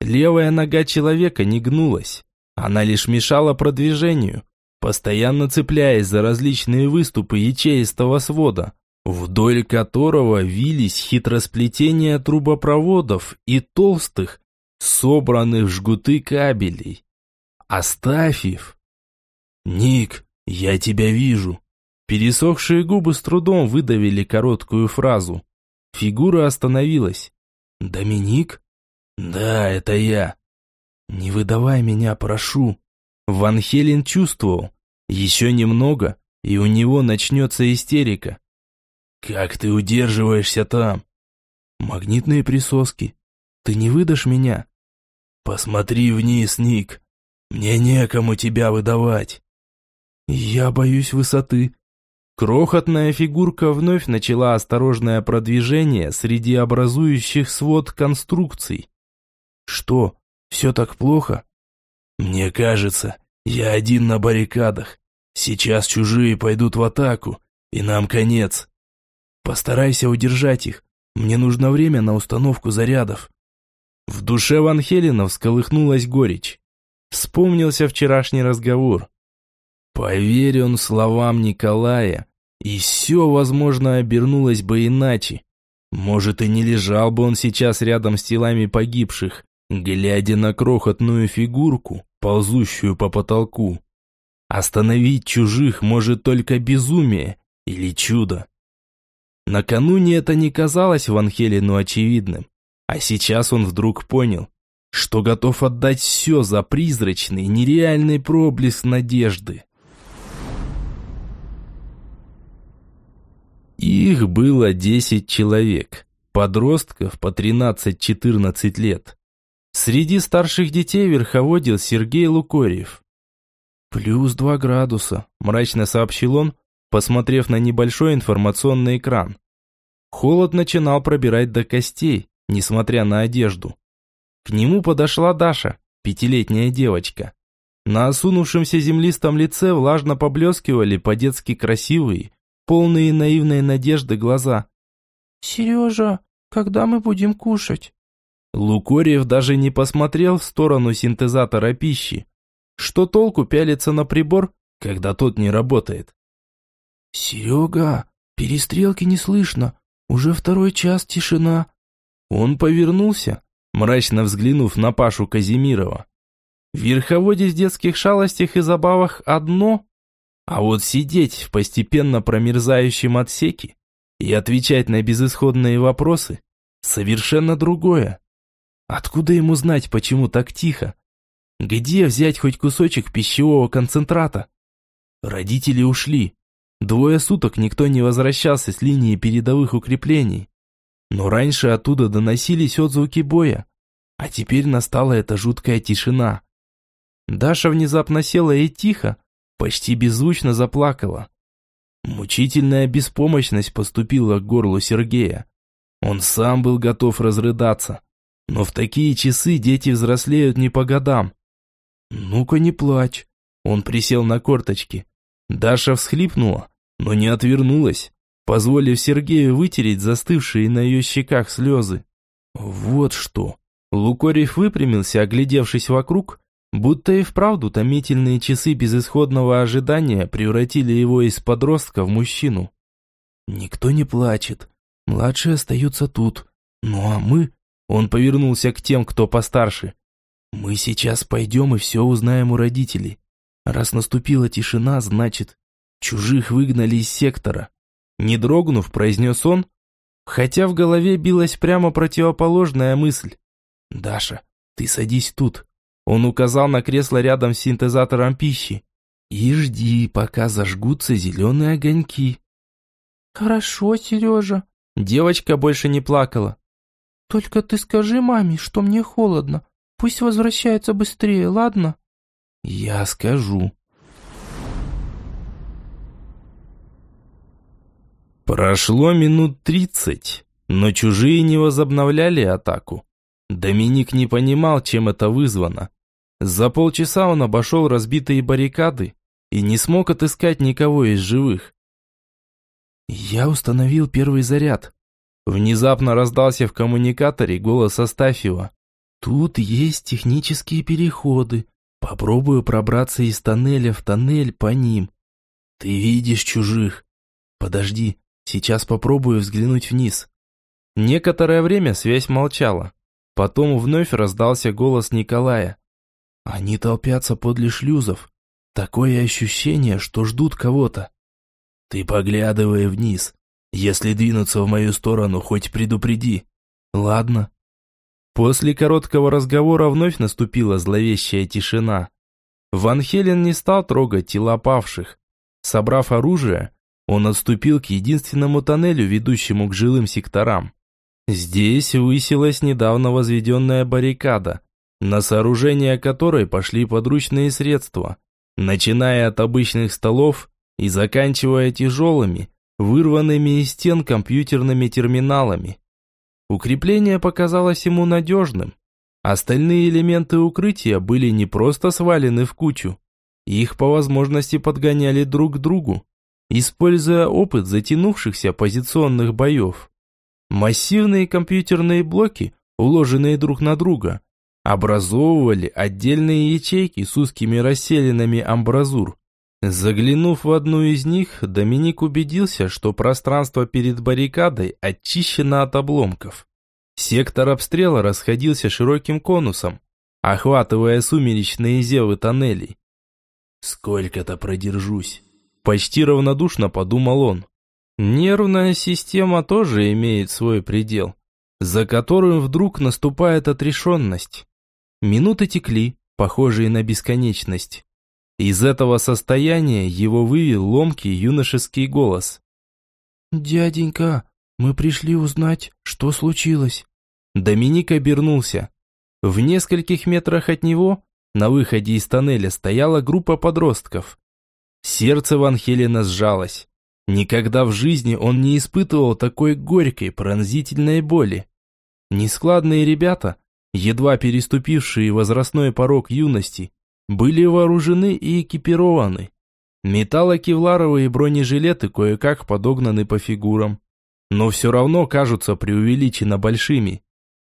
Левая нога человека не гнулась, она лишь мешала продвижению, постоянно цепляясь за различные выступы ячеистого свода, вдоль которого вились хитросплетения трубопроводов и толстых, собранных в жгуты кабелей. Астафьев. «Ник, «Я тебя вижу». Пересохшие губы с трудом выдавили короткую фразу. Фигура остановилась. «Доминик?» «Да, это я». «Не выдавай меня, прошу». Ван Хелен чувствовал. Еще немного, и у него начнется истерика. «Как ты удерживаешься там?» «Магнитные присоски. Ты не выдашь меня?» «Посмотри вниз, Ник. Мне некому тебя выдавать». «Я боюсь высоты». Крохотная фигурка вновь начала осторожное продвижение среди образующих свод конструкций. «Что, все так плохо?» «Мне кажется, я один на баррикадах. Сейчас чужие пойдут в атаку, и нам конец. Постарайся удержать их. Мне нужно время на установку зарядов». В душе Ван Хелена всколыхнулась горечь. Вспомнился вчерашний разговор. Поверь он словам Николая, и все, возможно, обернулось бы иначе. Может, и не лежал бы он сейчас рядом с телами погибших, глядя на крохотную фигурку, ползущую по потолку. Остановить чужих может только безумие или чудо. Накануне это не казалось Ван Хелену очевидным, а сейчас он вдруг понял, что готов отдать все за призрачный, нереальный проблеск надежды. Их было десять человек, подростков по 13-14 лет. Среди старших детей верховодил Сергей Лукорьев. «Плюс два градуса», – мрачно сообщил он, посмотрев на небольшой информационный экран. Холод начинал пробирать до костей, несмотря на одежду. К нему подошла Даша, пятилетняя девочка. На осунувшемся землистом лице влажно поблескивали по-детски красивые, полные наивной надежды глаза. «Сережа, когда мы будем кушать?» Лукорьев даже не посмотрел в сторону синтезатора пищи. Что толку пялиться на прибор, когда тот не работает? «Серега, перестрелки не слышно. Уже второй час тишина». Он повернулся, мрачно взглянув на Пашу Казимирова. В верховоде с детских шалостях и забавах одно, а вот сидеть в постепенно промерзающем отсеке и отвечать на безысходные вопросы – совершенно другое. Откуда ему знать, почему так тихо? Где взять хоть кусочек пищевого концентрата? Родители ушли. Двое суток никто не возвращался с линии передовых укреплений. Но раньше оттуда доносились отзвуки боя. А теперь настала эта жуткая тишина. Даша внезапно села и тихо, почти беззвучно заплакала. Мучительная беспомощность поступила к горлу Сергея. Он сам был готов разрыдаться. Но в такие часы дети взрослеют не по годам. «Ну-ка не плачь». Он присел на корточки. Даша всхлипнула, но не отвернулась, позволив Сергею вытереть застывшие на ее щеках слезы. «Вот что». Лукорев выпрямился, оглядевшись вокруг, Будто и вправду томительные часы безысходного ожидания превратили его из подростка в мужчину. Никто не плачет. Младшие остаются тут. Ну а мы... Он повернулся к тем, кто постарше. Мы сейчас пойдем и все узнаем у родителей. Раз наступила тишина, значит, чужих выгнали из сектора. Не дрогнув, произнес он, хотя в голове билась прямо противоположная мысль. «Даша, ты садись тут, он указал на кресло рядом с синтезатором пищи. «И жди, пока зажгутся зеленые огоньки». «Хорошо, Сережа». Девочка больше не плакала. «Только ты скажи маме, что мне холодно. Пусть возвращается быстрее, ладно?» «Я скажу». Прошло минут тридцать, но чужие не возобновляли атаку. Доминик не понимал, чем это вызвано. За полчаса он обошел разбитые баррикады и не смог отыскать никого из живых. «Я установил первый заряд». Внезапно раздался в коммуникаторе голос Астафьева. «Тут есть технические переходы. Попробую пробраться из тоннеля в тоннель по ним. Ты видишь чужих. Подожди, сейчас попробую взглянуть вниз». Некоторое время связь молчала. Потом вновь раздался голос Николая. Они толпятся подле шлюзов. Такое ощущение, что ждут кого-то. Ты поглядывай вниз. Если двинуться в мою сторону, хоть предупреди. Ладно. После короткого разговора вновь наступила зловещая тишина. Ван Хелен не стал трогать тела павших. Собрав оружие, он отступил к единственному тоннелю, ведущему к жилым секторам. Здесь высилась недавно возведенная баррикада, на сооружение которой пошли подручные средства, начиная от обычных столов и заканчивая тяжелыми, вырванными из стен компьютерными терминалами. Укрепление показалось ему надежным. Остальные элементы укрытия были не просто свалены в кучу, их по возможности подгоняли друг к другу, используя опыт затянувшихся позиционных боев. Массивные компьютерные блоки, уложенные друг на друга, образовывали отдельные ячейки с узкими расселенными амбразур. Заглянув в одну из них, Доминик убедился, что пространство перед баррикадой очищено от обломков. Сектор обстрела расходился широким конусом, охватывая сумеречные зевы тоннелей. «Сколько-то продержусь», – почти равнодушно подумал он. Нервная система тоже имеет свой предел, за которым вдруг наступает отрешенность. Минуты текли, похожие на бесконечность. Из этого состояния его вывел ломкий юношеский голос. «Дяденька, мы пришли узнать, что случилось». Доминик обернулся. В нескольких метрах от него, на выходе из тоннеля, стояла группа подростков. Сердце Ван Хелена сжалось. Никогда в жизни он не испытывал такой горькой, пронзительной боли. Нескладные ребята, едва переступившие возрастной порог юности, были вооружены и экипированы. Металлокевларовые бронежилеты кое-как подогнаны по фигурам, но все равно кажутся преувеличенно большими.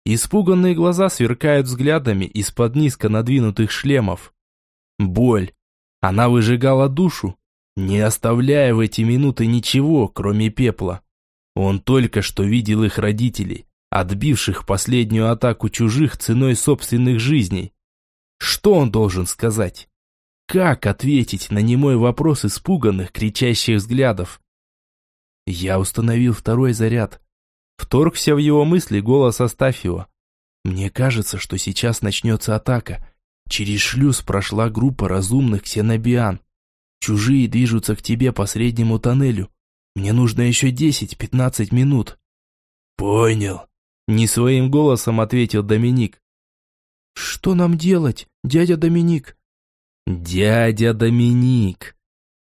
Испуганные глаза сверкают взглядами из-под низко надвинутых шлемов. Боль. Она выжигала душу, не оставляя в эти минуты ничего, кроме пепла. Он только что видел их родителей, отбивших последнюю атаку чужих ценой собственных жизней. Что он должен сказать? Как ответить на немой вопрос испуганных, кричащих взглядов? Я установил второй заряд. Вторгся в его мысли голос Астафьева. Мне кажется, что сейчас начнется атака. Через шлюз прошла группа разумных ксенобиан. Чужие движутся к тебе по среднему тоннелю. Мне нужно еще 10-15 минут». «Понял», — не своим голосом ответил Доминик. «Что нам делать, дядя Доминик?» «Дядя Доминик!»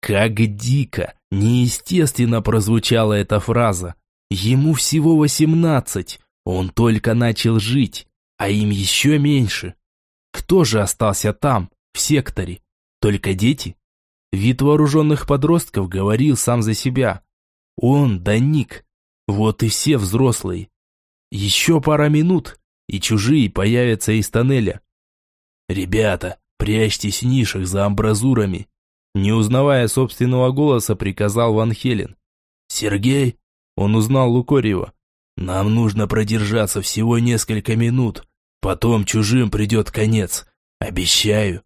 Как дико, неестественно прозвучала эта фраза. Ему всего восемнадцать, он только начал жить, а им еще меньше. Кто же остался там, в секторе? Только дети? Вид вооруженных подростков говорил сам за себя. Он, да Ник. Вот и все взрослые. Еще пара минут, и чужие появятся из тоннеля. «Ребята, прячьтесь в нишах за амбразурами», не узнавая собственного голоса, приказал Ван Хелен. «Сергей?» Он узнал Лукорьева. «Нам нужно продержаться всего несколько минут. Потом чужим придет конец. Обещаю».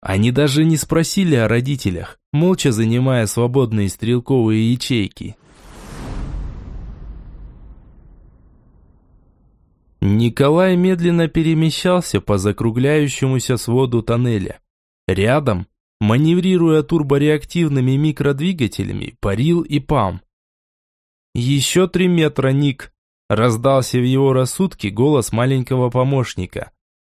Они даже не спросили о родителях, молча занимая свободные стрелковые ячейки. Николай медленно перемещался по закругляющемуся своду тоннеля. Рядом, маневрируя турбореактивными микродвигателями, парил и ПАМ. «Еще три метра, Ник!» – раздался в его рассудке голос маленького помощника.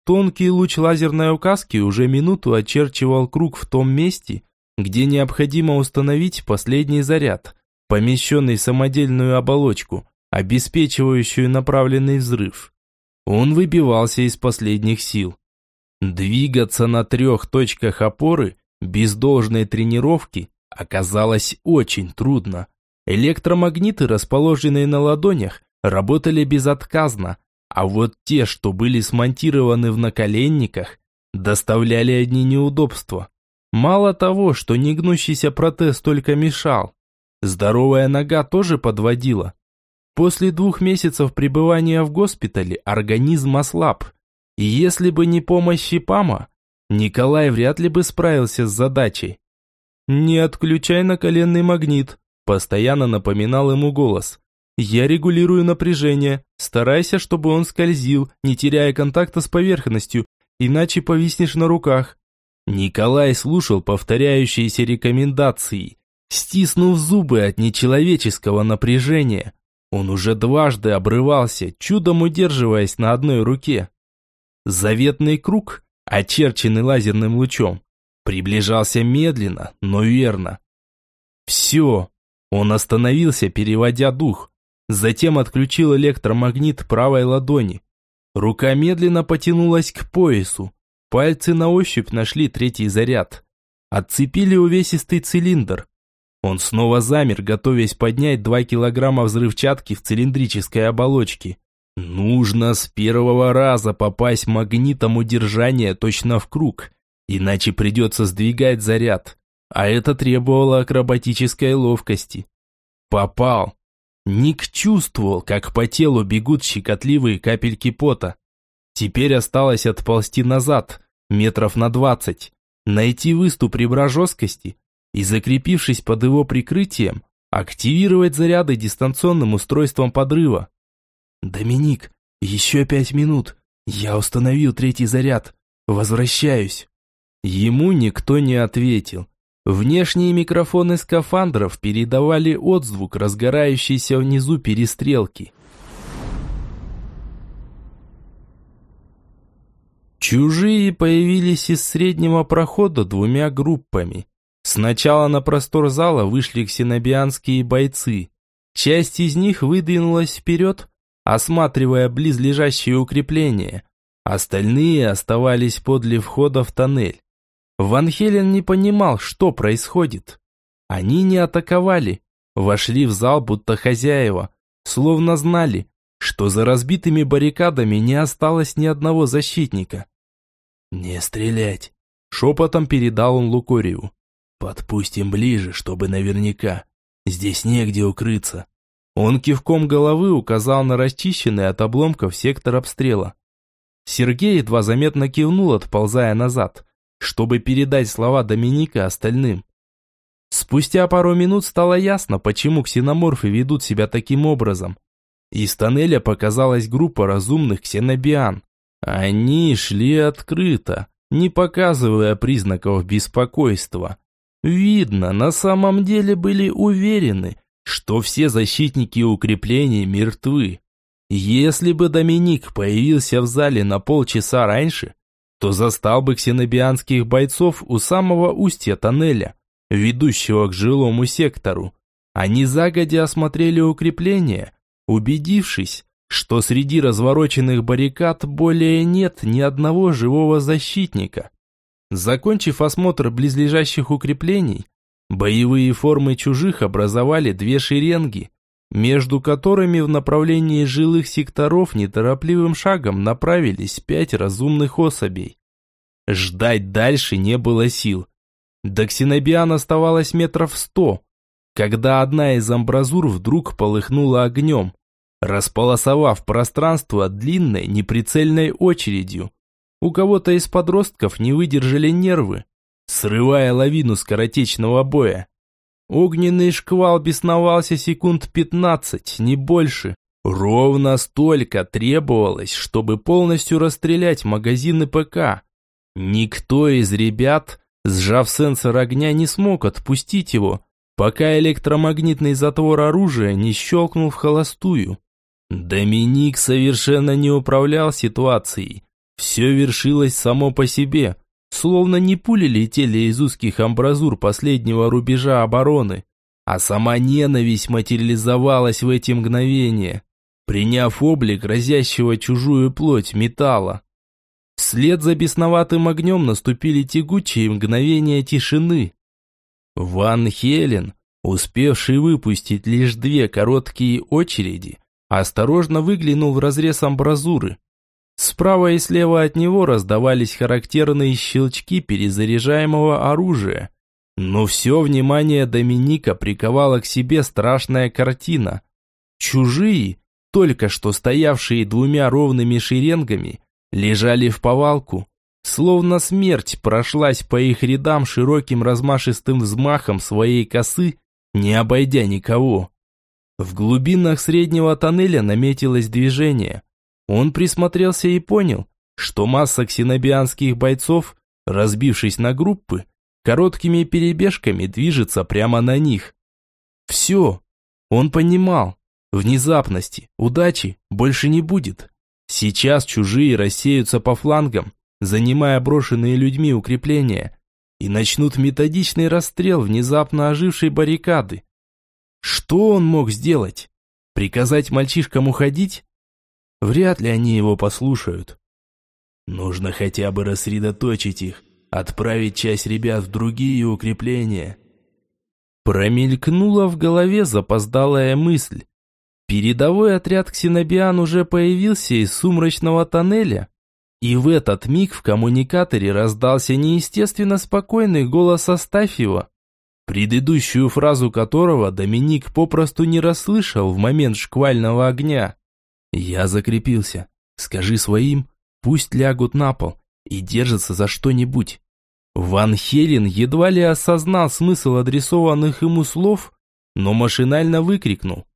Тонкий луч лазерной указки уже минуту очерчивал круг в том месте, где необходимо установить последний заряд, помещенный в самодельную оболочку, обеспечивающую направленный взрыв. Он выбивался из последних сил. Двигаться на трех точках опоры без должной тренировки оказалось очень трудно. Электромагниты, расположенные на ладонях, работали безотказно, а вот те, что были смонтированы в наколенниках, доставляли одни неудобства. Мало того, что негнущийся протез только мешал, здоровая нога тоже подводила. После двух месяцев пребывания в госпитале организм ослаб, и если бы не помощь Пама, Николай вряд ли бы справился с задачей. «Не отключай наколенный магнит», – постоянно напоминал ему голос. «Я регулирую напряжение. Старайся, чтобы он скользил, не теряя контакта с поверхностью, иначе повиснешь на руках». Николай слушал повторяющиеся рекомендации, стиснув зубы от нечеловеческого напряжения. Он уже дважды обрывался, чудом удерживаясь на одной руке. Заветный круг, очерченный лазерным лучом, приближался медленно, но верно. Все. Он остановился, переводя дух. Затем отключил электромагнит правой ладони. Рука медленно потянулась к поясу. Пальцы на ощупь нашли третий заряд. Отцепили увесистый цилиндр. Он снова замер, готовясь поднять два килограмма взрывчатки в цилиндрической оболочке. Нужно с первого раза попасть магнитом удержания точно в круг, иначе придется сдвигать заряд, а это требовало акробатической ловкости. Попал. Ник чувствовал, как по телу бегут щекотливые капельки пота. Теперь осталось отползти назад, метров на двадцать, найти выступ ребра жесткости и, закрепившись под его прикрытием, активировать заряды дистанционным устройством подрыва. «Доминик, еще пять минут. Я установил третий заряд. Возвращаюсь». Ему никто не ответил. Внешние микрофоны скафандров передавали отзвук разгорающейся внизу перестрелки. Чужие появились из среднего прохода двумя группами. Сначала на простор зала вышли ксенобианские бойцы. Часть из них выдвинулась вперед, осматривая близлежащие укрепления. Остальные оставались подле входа в тоннель. Ван Хелен не понимал, что происходит. Они не атаковали, вошли в зал будто хозяева, словно знали, что за разбитыми баррикадами не осталось ни одного защитника. «Не стрелять!» – шепотом передал он Лукорию. Подпустим ближе, чтобы наверняка. Здесь негде укрыться. Он кивком головы указал на расчищенный от обломков сектор обстрела. Сергей едва заметно кивнул, отползая назад, чтобы передать слова Доминика остальным. Спустя пару минут стало ясно, почему ксеноморфы ведут себя таким образом. Из тоннеля показалась группа разумных ксенобиан. Они шли открыто, не показывая признаков беспокойства. Видно, на самом деле были уверены, что все защитники укреплений мертвы. Если бы Доминик появился в зале на полчаса раньше, то застал бы ксенобианских бойцов у самого устья тоннеля, ведущего к жилому сектору. Они загодя осмотрели укрепление, убедившись, что среди развороченных баррикад более нет ни одного живого защитника. Закончив осмотр близлежащих укреплений, боевые формы чужих образовали две шеренги, между которыми в направлении жилых секторов неторопливым шагом направились пять разумных особей. Ждать дальше не было сил. До Ксенобиан оставалось метров сто, когда одна из амбразур вдруг полыхнула огнем, располосовав пространство длинной неприцельной очередью. У кого-то из подростков не выдержали нервы, срывая лавину скоротечного боя. Огненный шквал бесновался секунд пятнадцать, не больше. Ровно столько требовалось, чтобы полностью расстрелять магазины ПК. Никто из ребят, сжав сенсор огня, не смог отпустить его, пока электромагнитный затвор оружия не щелкнул в холостую. Доминик совершенно не управлял ситуацией, все вершилось само по себе, словно не пули летели из узких амбразур последнего рубежа обороны, а сама ненависть материализовалась в эти мгновения, приняв облик разящего чужую плоть металла. Вслед за бесноватым огнем наступили тягучие мгновения тишины. Ван Хелен, успевший выпустить лишь две короткие очереди, осторожно выглянул в разрез амбразуры. Справа и слева от него раздавались характерные щелчки перезаряжаемого оружия. Но все внимание Доминика приковала к себе страшная картина. Чужие, только что стоявшие двумя ровными шеренгами, лежали в повалку, Словно смерть прошлась по их рядам широким размашистым взмахом своей косы, не обойдя никого. В глубинах среднего тоннеля наметилось движение. Он присмотрелся и понял, что масса ксенобианских бойцов, разбившись на группы, короткими перебежками движется прямо на них. Все. Он понимал. Внезапности, удачи больше не будет. Сейчас чужие рассеются по флангам, занимая брошенные людьми укрепления, и начнут методичный расстрел внезапно ожившей баррикады. Что он мог сделать? Приказать мальчишкам уходить? Вряд ли они его послушают. Нужно хотя бы рассредоточить их, отправить часть ребят в другие укрепления. Промелькнула в голове запоздалая мысль. Передовой отряд ксенобиан уже появился из сумрачного тоннеля, и в этот миг в коммуникаторе раздался неестественно спокойный голос Астафьева, предыдущую фразу которого Доминик попросту не расслышал в момент шквального огня. «Я закрепился. Скажи своим, Пусть лягут на пол и держатся за что-нибудь. Ван Хелен едва ли осознал смысл адресованных ему слов, но машинально выкрикнул.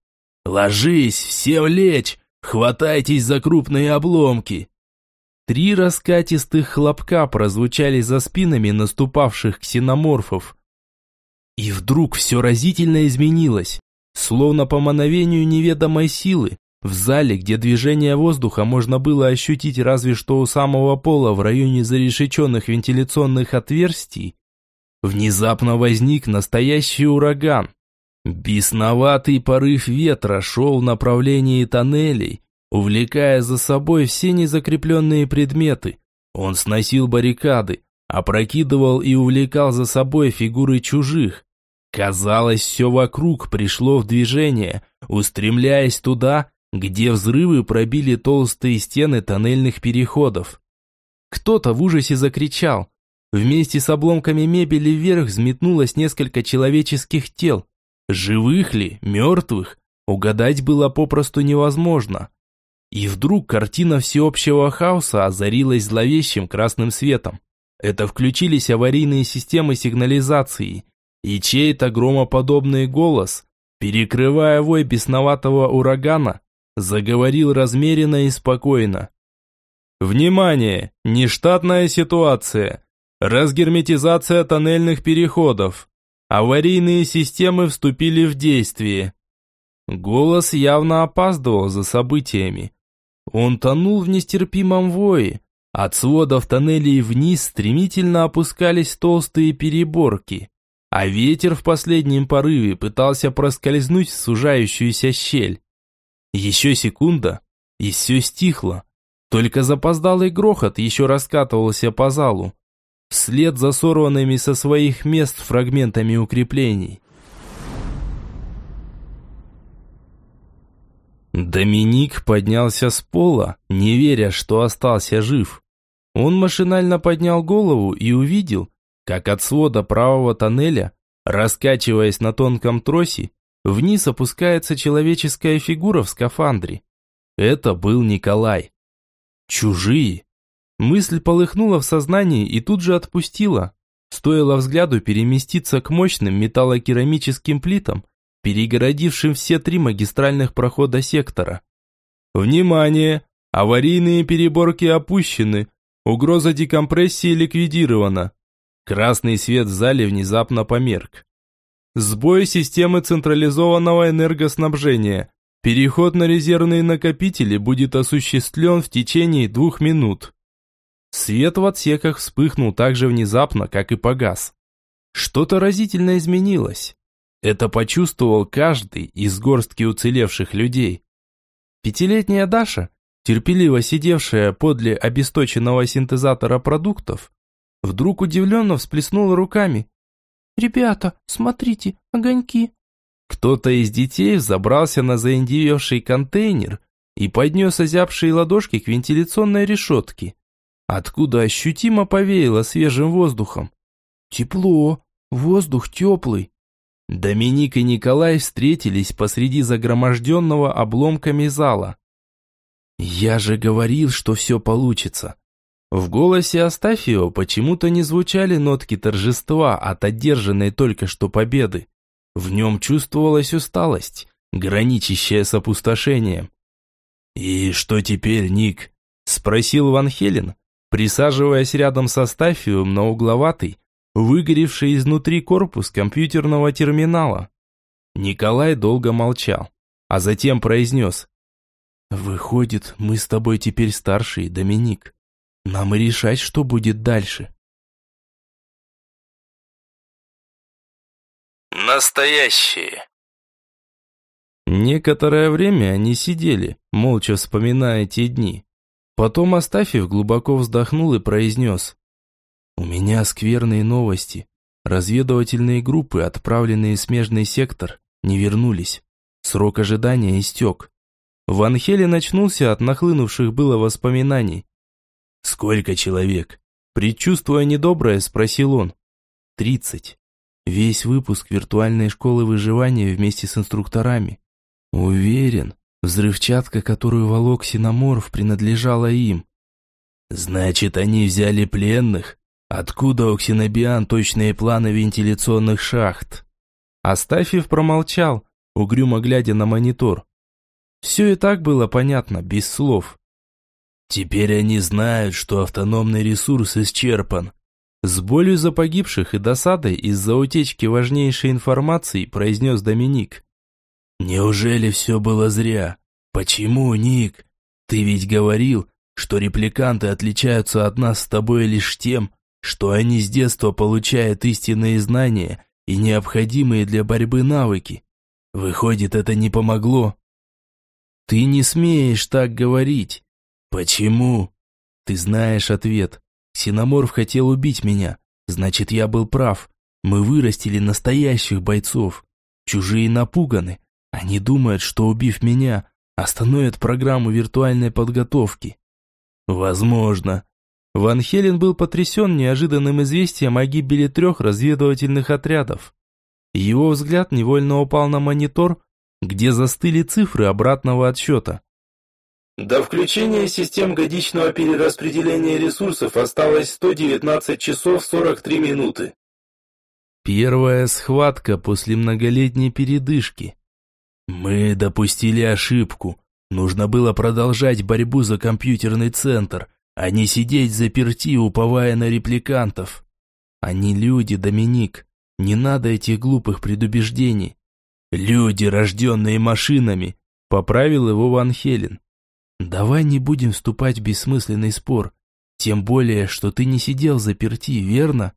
«Ложись, все лечь! Хватайтесь за крупные обломки!» Три раскатистых хлопка прозвучали за спинами наступавших ксеноморфов. И вдруг все разительно изменилось, словно по мановению неведомой силы. В зале, где движение воздуха можно было ощутить разве что у самого пола в районе зарешеченных вентиляционных отверстий, внезапно возник настоящий ураган. Бесноватый порыв ветра шел в направлении тоннелей, увлекая за собой все незакрепленные предметы. Он сносил баррикады, опрокидывал и увлекал за собой фигуры чужих. Казалось, все вокруг пришло в движение, устремляясь туда, где взрывы пробили толстые стены тоннельных переходов. Кто-то в ужасе закричал. Вместе с обломками мебели вверх взметнулось несколько человеческих тел. Живых ли, мертвых, угадать было попросту невозможно. И вдруг картина всеобщего хаоса озарилась зловещим красным светом. Это включились аварийные системы сигнализации, и чей-то громоподобный голос, перекрывая вой бесноватого урагана, заговорил размеренно и спокойно. Внимание! Нештатная ситуация. Разгерметизация тоннельных переходов. Аварийные системы вступили в действие. Голос явно опаздывал за событиями. Он тонул в нестерпимом вое. От сводов тоннелей вниз стремительно опускались толстые переборки, а ветер в последнем порыве пытался проскользнуть в сужающуюся щель. Еще секунда, и все стихло. Только запоздалый грохот еще раскатывался по залу, вслед за сорванными со своих мест фрагментами укреплений. Доминик поднялся с пола, не веря, что остался жив. Он машинально поднял голову и увидел, как от свода правого тоннеля, раскачиваясь на тонком тросе, Вниз опускается человеческая фигура в скафандре. Это был Николай. Чужие. Мысль полыхнула в сознании и тут же отпустила. Стоило взгляду переместиться к мощным металлокерамическим плитам, перегородившим все три магистральных прохода сектора. Внимание! Аварийные переборки опущены. Угроза декомпрессии ликвидирована. Красный свет в зале внезапно померк. Сбой системы централизованного энергоснабжения. Переход на резервные накопители будет осуществлен в течение двух минут. Свет в отсеках вспыхнул так же внезапно, как и погас. Что-то разительно изменилось. Это почувствовал каждый из горстки уцелевших людей. Пятилетняя Даша, терпеливо сидевшая подле обесточенного синтезатора продуктов, вдруг удивленно всплеснула руками. «Ребята, смотрите, огоньки!» Кто-то из детей забрался на заиндевевший контейнер и поднес озябшие ладошки к вентиляционной решетке, откуда ощутимо повеяло свежим воздухом. «Тепло, воздух теплый!» Доминик и Николай встретились посреди загроможденного обломками зала. «Я же говорил, что все получится!» В голосе Астафио почему-то не звучали нотки торжества от одержанной только что победы. В нем чувствовалась усталость, граничащая с опустошением. «И что теперь, Ник?» – спросил Ван Хелен, присаживаясь рядом со Астафиум на угловатый, выгоревший изнутри корпус компьютерного терминала. Николай долго молчал, а затем произнес. «Выходит, мы с тобой теперь старшие, Доминик. Нам и решать, что будет дальше». Настоящие. Некоторое время они сидели, молча вспоминая те дни. Потом Астафьев глубоко вздохнул и произнес. «У меня скверные новости. Разведывательные группы, отправленные в смежный сектор, не вернулись. Срок ожидания истек. Ван Хелен очнулся от нахлынувших было воспоминаний. «Сколько человек?» Предчувствуя недоброе, спросил он. «Тридцать. Весь выпуск виртуальной школы выживания вместе с инструкторами. Уверен, взрывчатка, которую волок Синоморф, принадлежала им. Значит, они взяли пленных? Откуда у Ксенобиан точные планы вентиляционных шахт? Астафьев промолчал, угрюмо глядя на монитор. Все и так было понятно, без слов. Теперь они знают, что автономный ресурс исчерпан, с болью за погибших и досадой из-за утечки важнейшей информации произнес Доминик. «Неужели все было зря? Почему, Ник? Ты ведь говорил, что репликанты отличаются от нас с тобой лишь тем, что они с детства получают истинные знания и необходимые для борьбы навыки. Выходит, это не помогло?» «Ты не смеешь так говорить. Почему?» «Ты знаешь ответ. Синоморф хотел убить меня. Значит, я был прав. Мы вырастили настоящих бойцов. Чужие напуганы. Они думают, что убив меня, остановят программу виртуальной подготовки. Возможно. Ван Хелен был потрясен неожиданным известием о гибели трех разведывательных отрядов. Его взгляд невольно упал на монитор, где застыли цифры обратного отсчета. До включения систем годичного перераспределения ресурсов осталось 119 часов 43 минуты. Первая схватка после многолетней передышки. Мы допустили ошибку. Нужно было продолжать борьбу за компьютерный центр, а не сидеть заперти, уповая на репликантов. Они люди, Доминик. Не надо этих глупых предубеждений. Люди, рожденные машинами, поправил его Ван Хелен. Давай не будем вступать в бессмысленный спор. Тем более, что ты не сидел заперти, верно?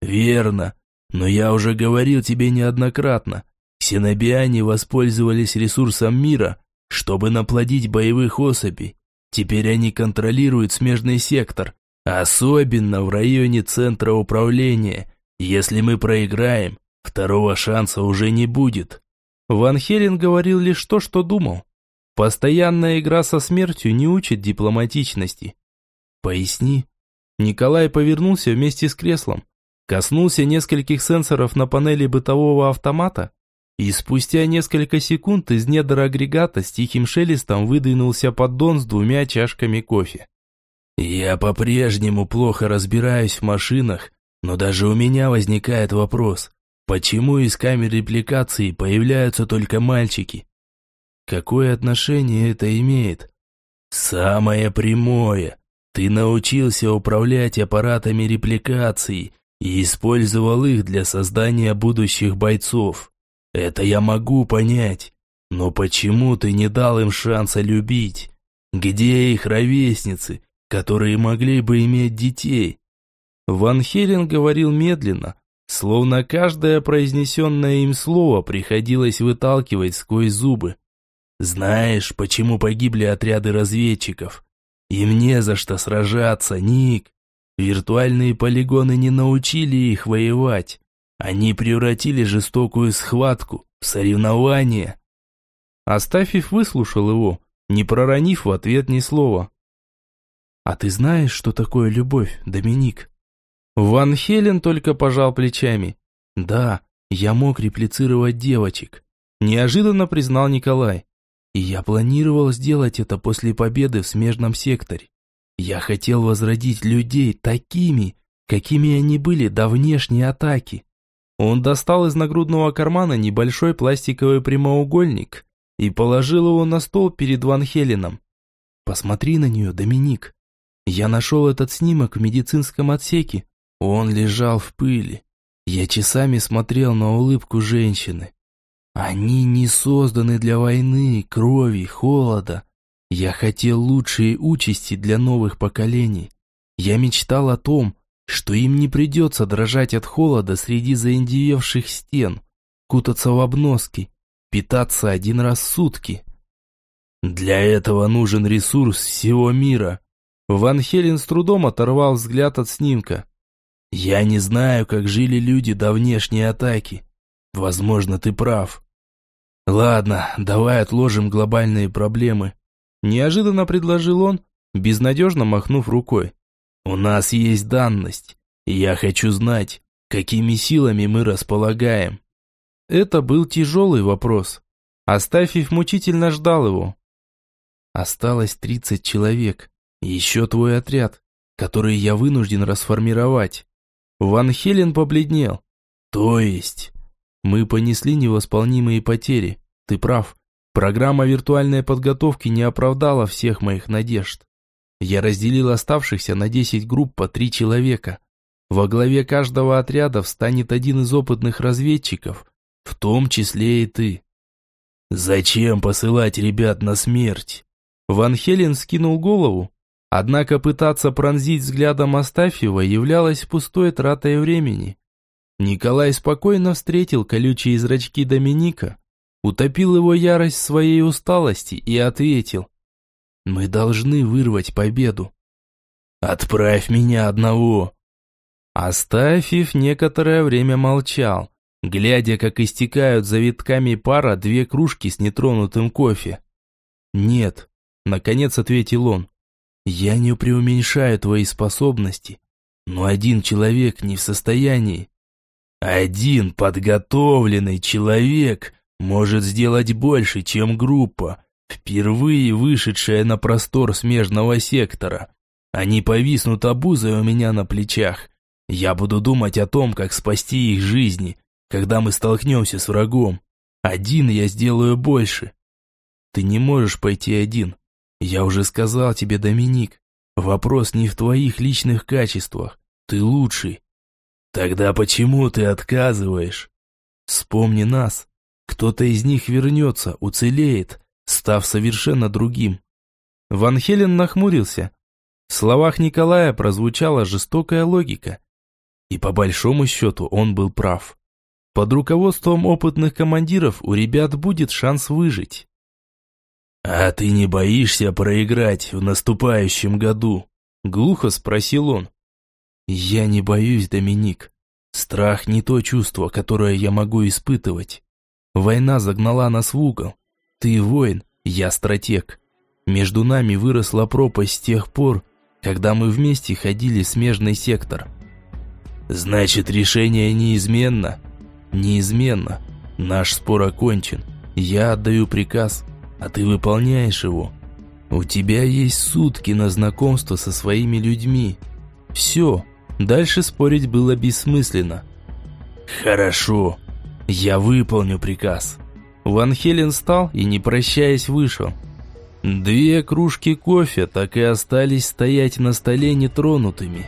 Верно. Но я уже говорил тебе неоднократно. Ксенобиане воспользовались ресурсом мира, чтобы наплодить боевых особей. Теперь они контролируют смежный сектор, особенно в районе центра управления. Если мы проиграем, второго шанса уже не будет. Ван Хелен говорил лишь то, что думал. Постоянная игра со смертью не учит дипломатичности. Поясни. Николай повернулся вместе с креслом, коснулся нескольких сенсоров на панели бытового автомата, и спустя несколько секунд из недр агрегата с тихим шелестом выдвинулся поддон с двумя чашками кофе. «Я по-прежнему плохо разбираюсь в машинах, но даже у меня возникает вопрос, почему из камер репликации появляются только мальчики? Какое отношение это имеет? Самое прямое. Ты научился управлять аппаратами репликации и использовал их для создания будущих бойцов. Это я могу понять. Но почему ты не дал им шанса любить? Где их ровесницы, которые могли бы иметь детей? Ван Хелен говорил медленно, словно каждое произнесенное им слово приходилось выталкивать сквозь зубы. Знаешь, почему погибли отряды разведчиков? Им не за что сражаться, Ник. Виртуальные полигоны не научили их воевать. Они превратили жестокую схватку в соревнование. Астафьев выслушал его, не проронив в ответ ни слова. «А ты знаешь, что такое любовь, Доминик?» Ван Хелен только пожал плечами. «Да, я мог реплицировать девочек», неожиданно признал Николай. И я планировал сделать это после победы в смежном секторе. Я хотел возродить людей такими, какими они были до внешней атаки. Он достал из нагрудного кармана небольшой пластиковый прямоугольник и положил его на стол перед Ван Хеленом. «Посмотри на нее, Доминик. Я нашел этот снимок в медицинском отсеке. Он лежал в пыли. Я часами смотрел на улыбку женщины. Они не созданы для войны, крови, холода. Я хотел лучшие участи для новых поколений. Я мечтал о том, что им не придется дрожать от холода среди заиндевевших стен, кутаться в обноски, питаться один раз в сутки. Для этого нужен ресурс всего мира. Ван Хелен с трудом оторвал взгляд от снимка. Я не знаю, как жили люди до внешней атаки. Возможно, ты прав. Ладно, давай отложим глобальные проблемы. Неожиданно предложил он, безнадежно махнув рукой. У нас есть данность, и я хочу знать, какими силами мы располагаем. Это был тяжелый вопрос. Астафьев мучительно ждал его. Осталось тридцать человек, еще твой отряд, который я вынужден расформировать. Ван Хелен побледнел. То есть... Мы понесли невосполнимые потери. Ты прав. Программа виртуальной подготовки не оправдала всех моих надежд. Я разделил оставшихся на 10 групп по 3 человека. Во главе каждого отряда встанет один из опытных разведчиков, в том числе и ты. Зачем посылать ребят на смерть? Ван Хелен скинул голову, однако пытаться пронзить взглядом Астафьева являлось пустой тратой времени. Николай спокойно встретил колючие зрачки Доминика, утопил его ярость в своей усталости и ответил. Мы должны вырвать победу. Отправь меня одного. Астафьев некоторое время молчал, глядя, как истекают завитками пара две кружки с нетронутым кофе. «Нет», — наконец ответил он, — «я не преуменьшаю твои способности, но один человек не в состоянии». «Один подготовленный человек может сделать больше, чем группа, Впервые вышедшая на простор смежного сектора. Они повиснут обузой у меня на плечах. Я буду думать о том, как спасти их жизни, когда мы столкнемся с врагом. Один я сделаю больше. Ты не можешь пойти один. Я уже сказал тебе, Доминик, вопрос не в твоих личных качествах. Ты лучший. Тогда почему ты отказываешь? Вспомни нас. Кто-то из них вернется, уцелеет, став совершенно другим. Ван Хелен нахмурился. В словах Николая прозвучала жестокая логика. И по большому счету он был прав. Под руководством опытных командиров у ребят будет шанс выжить. «А ты не боишься проиграть в наступающем году?» Глухо спросил он. «Я не боюсь, Доминик. Страх не то чувство, которое я могу испытывать. Война загнала нас в угол. Ты воин, я стратег. Между нами выросла пропасть с тех пор, когда мы вместе ходили в смежный сектор. Значит, решение неизменно? Неизменно. Наш спор окончен. Я отдаю приказ, а ты выполняешь его. У тебя есть сутки на знакомство со своими людьми. Все. Дальше спорить было бессмысленно. Хорошо. Я выполню приказ. Ван Хелен встал и, не прощаясь, вышел. Две кружки кофе так и остались стоять на столе нетронутыми.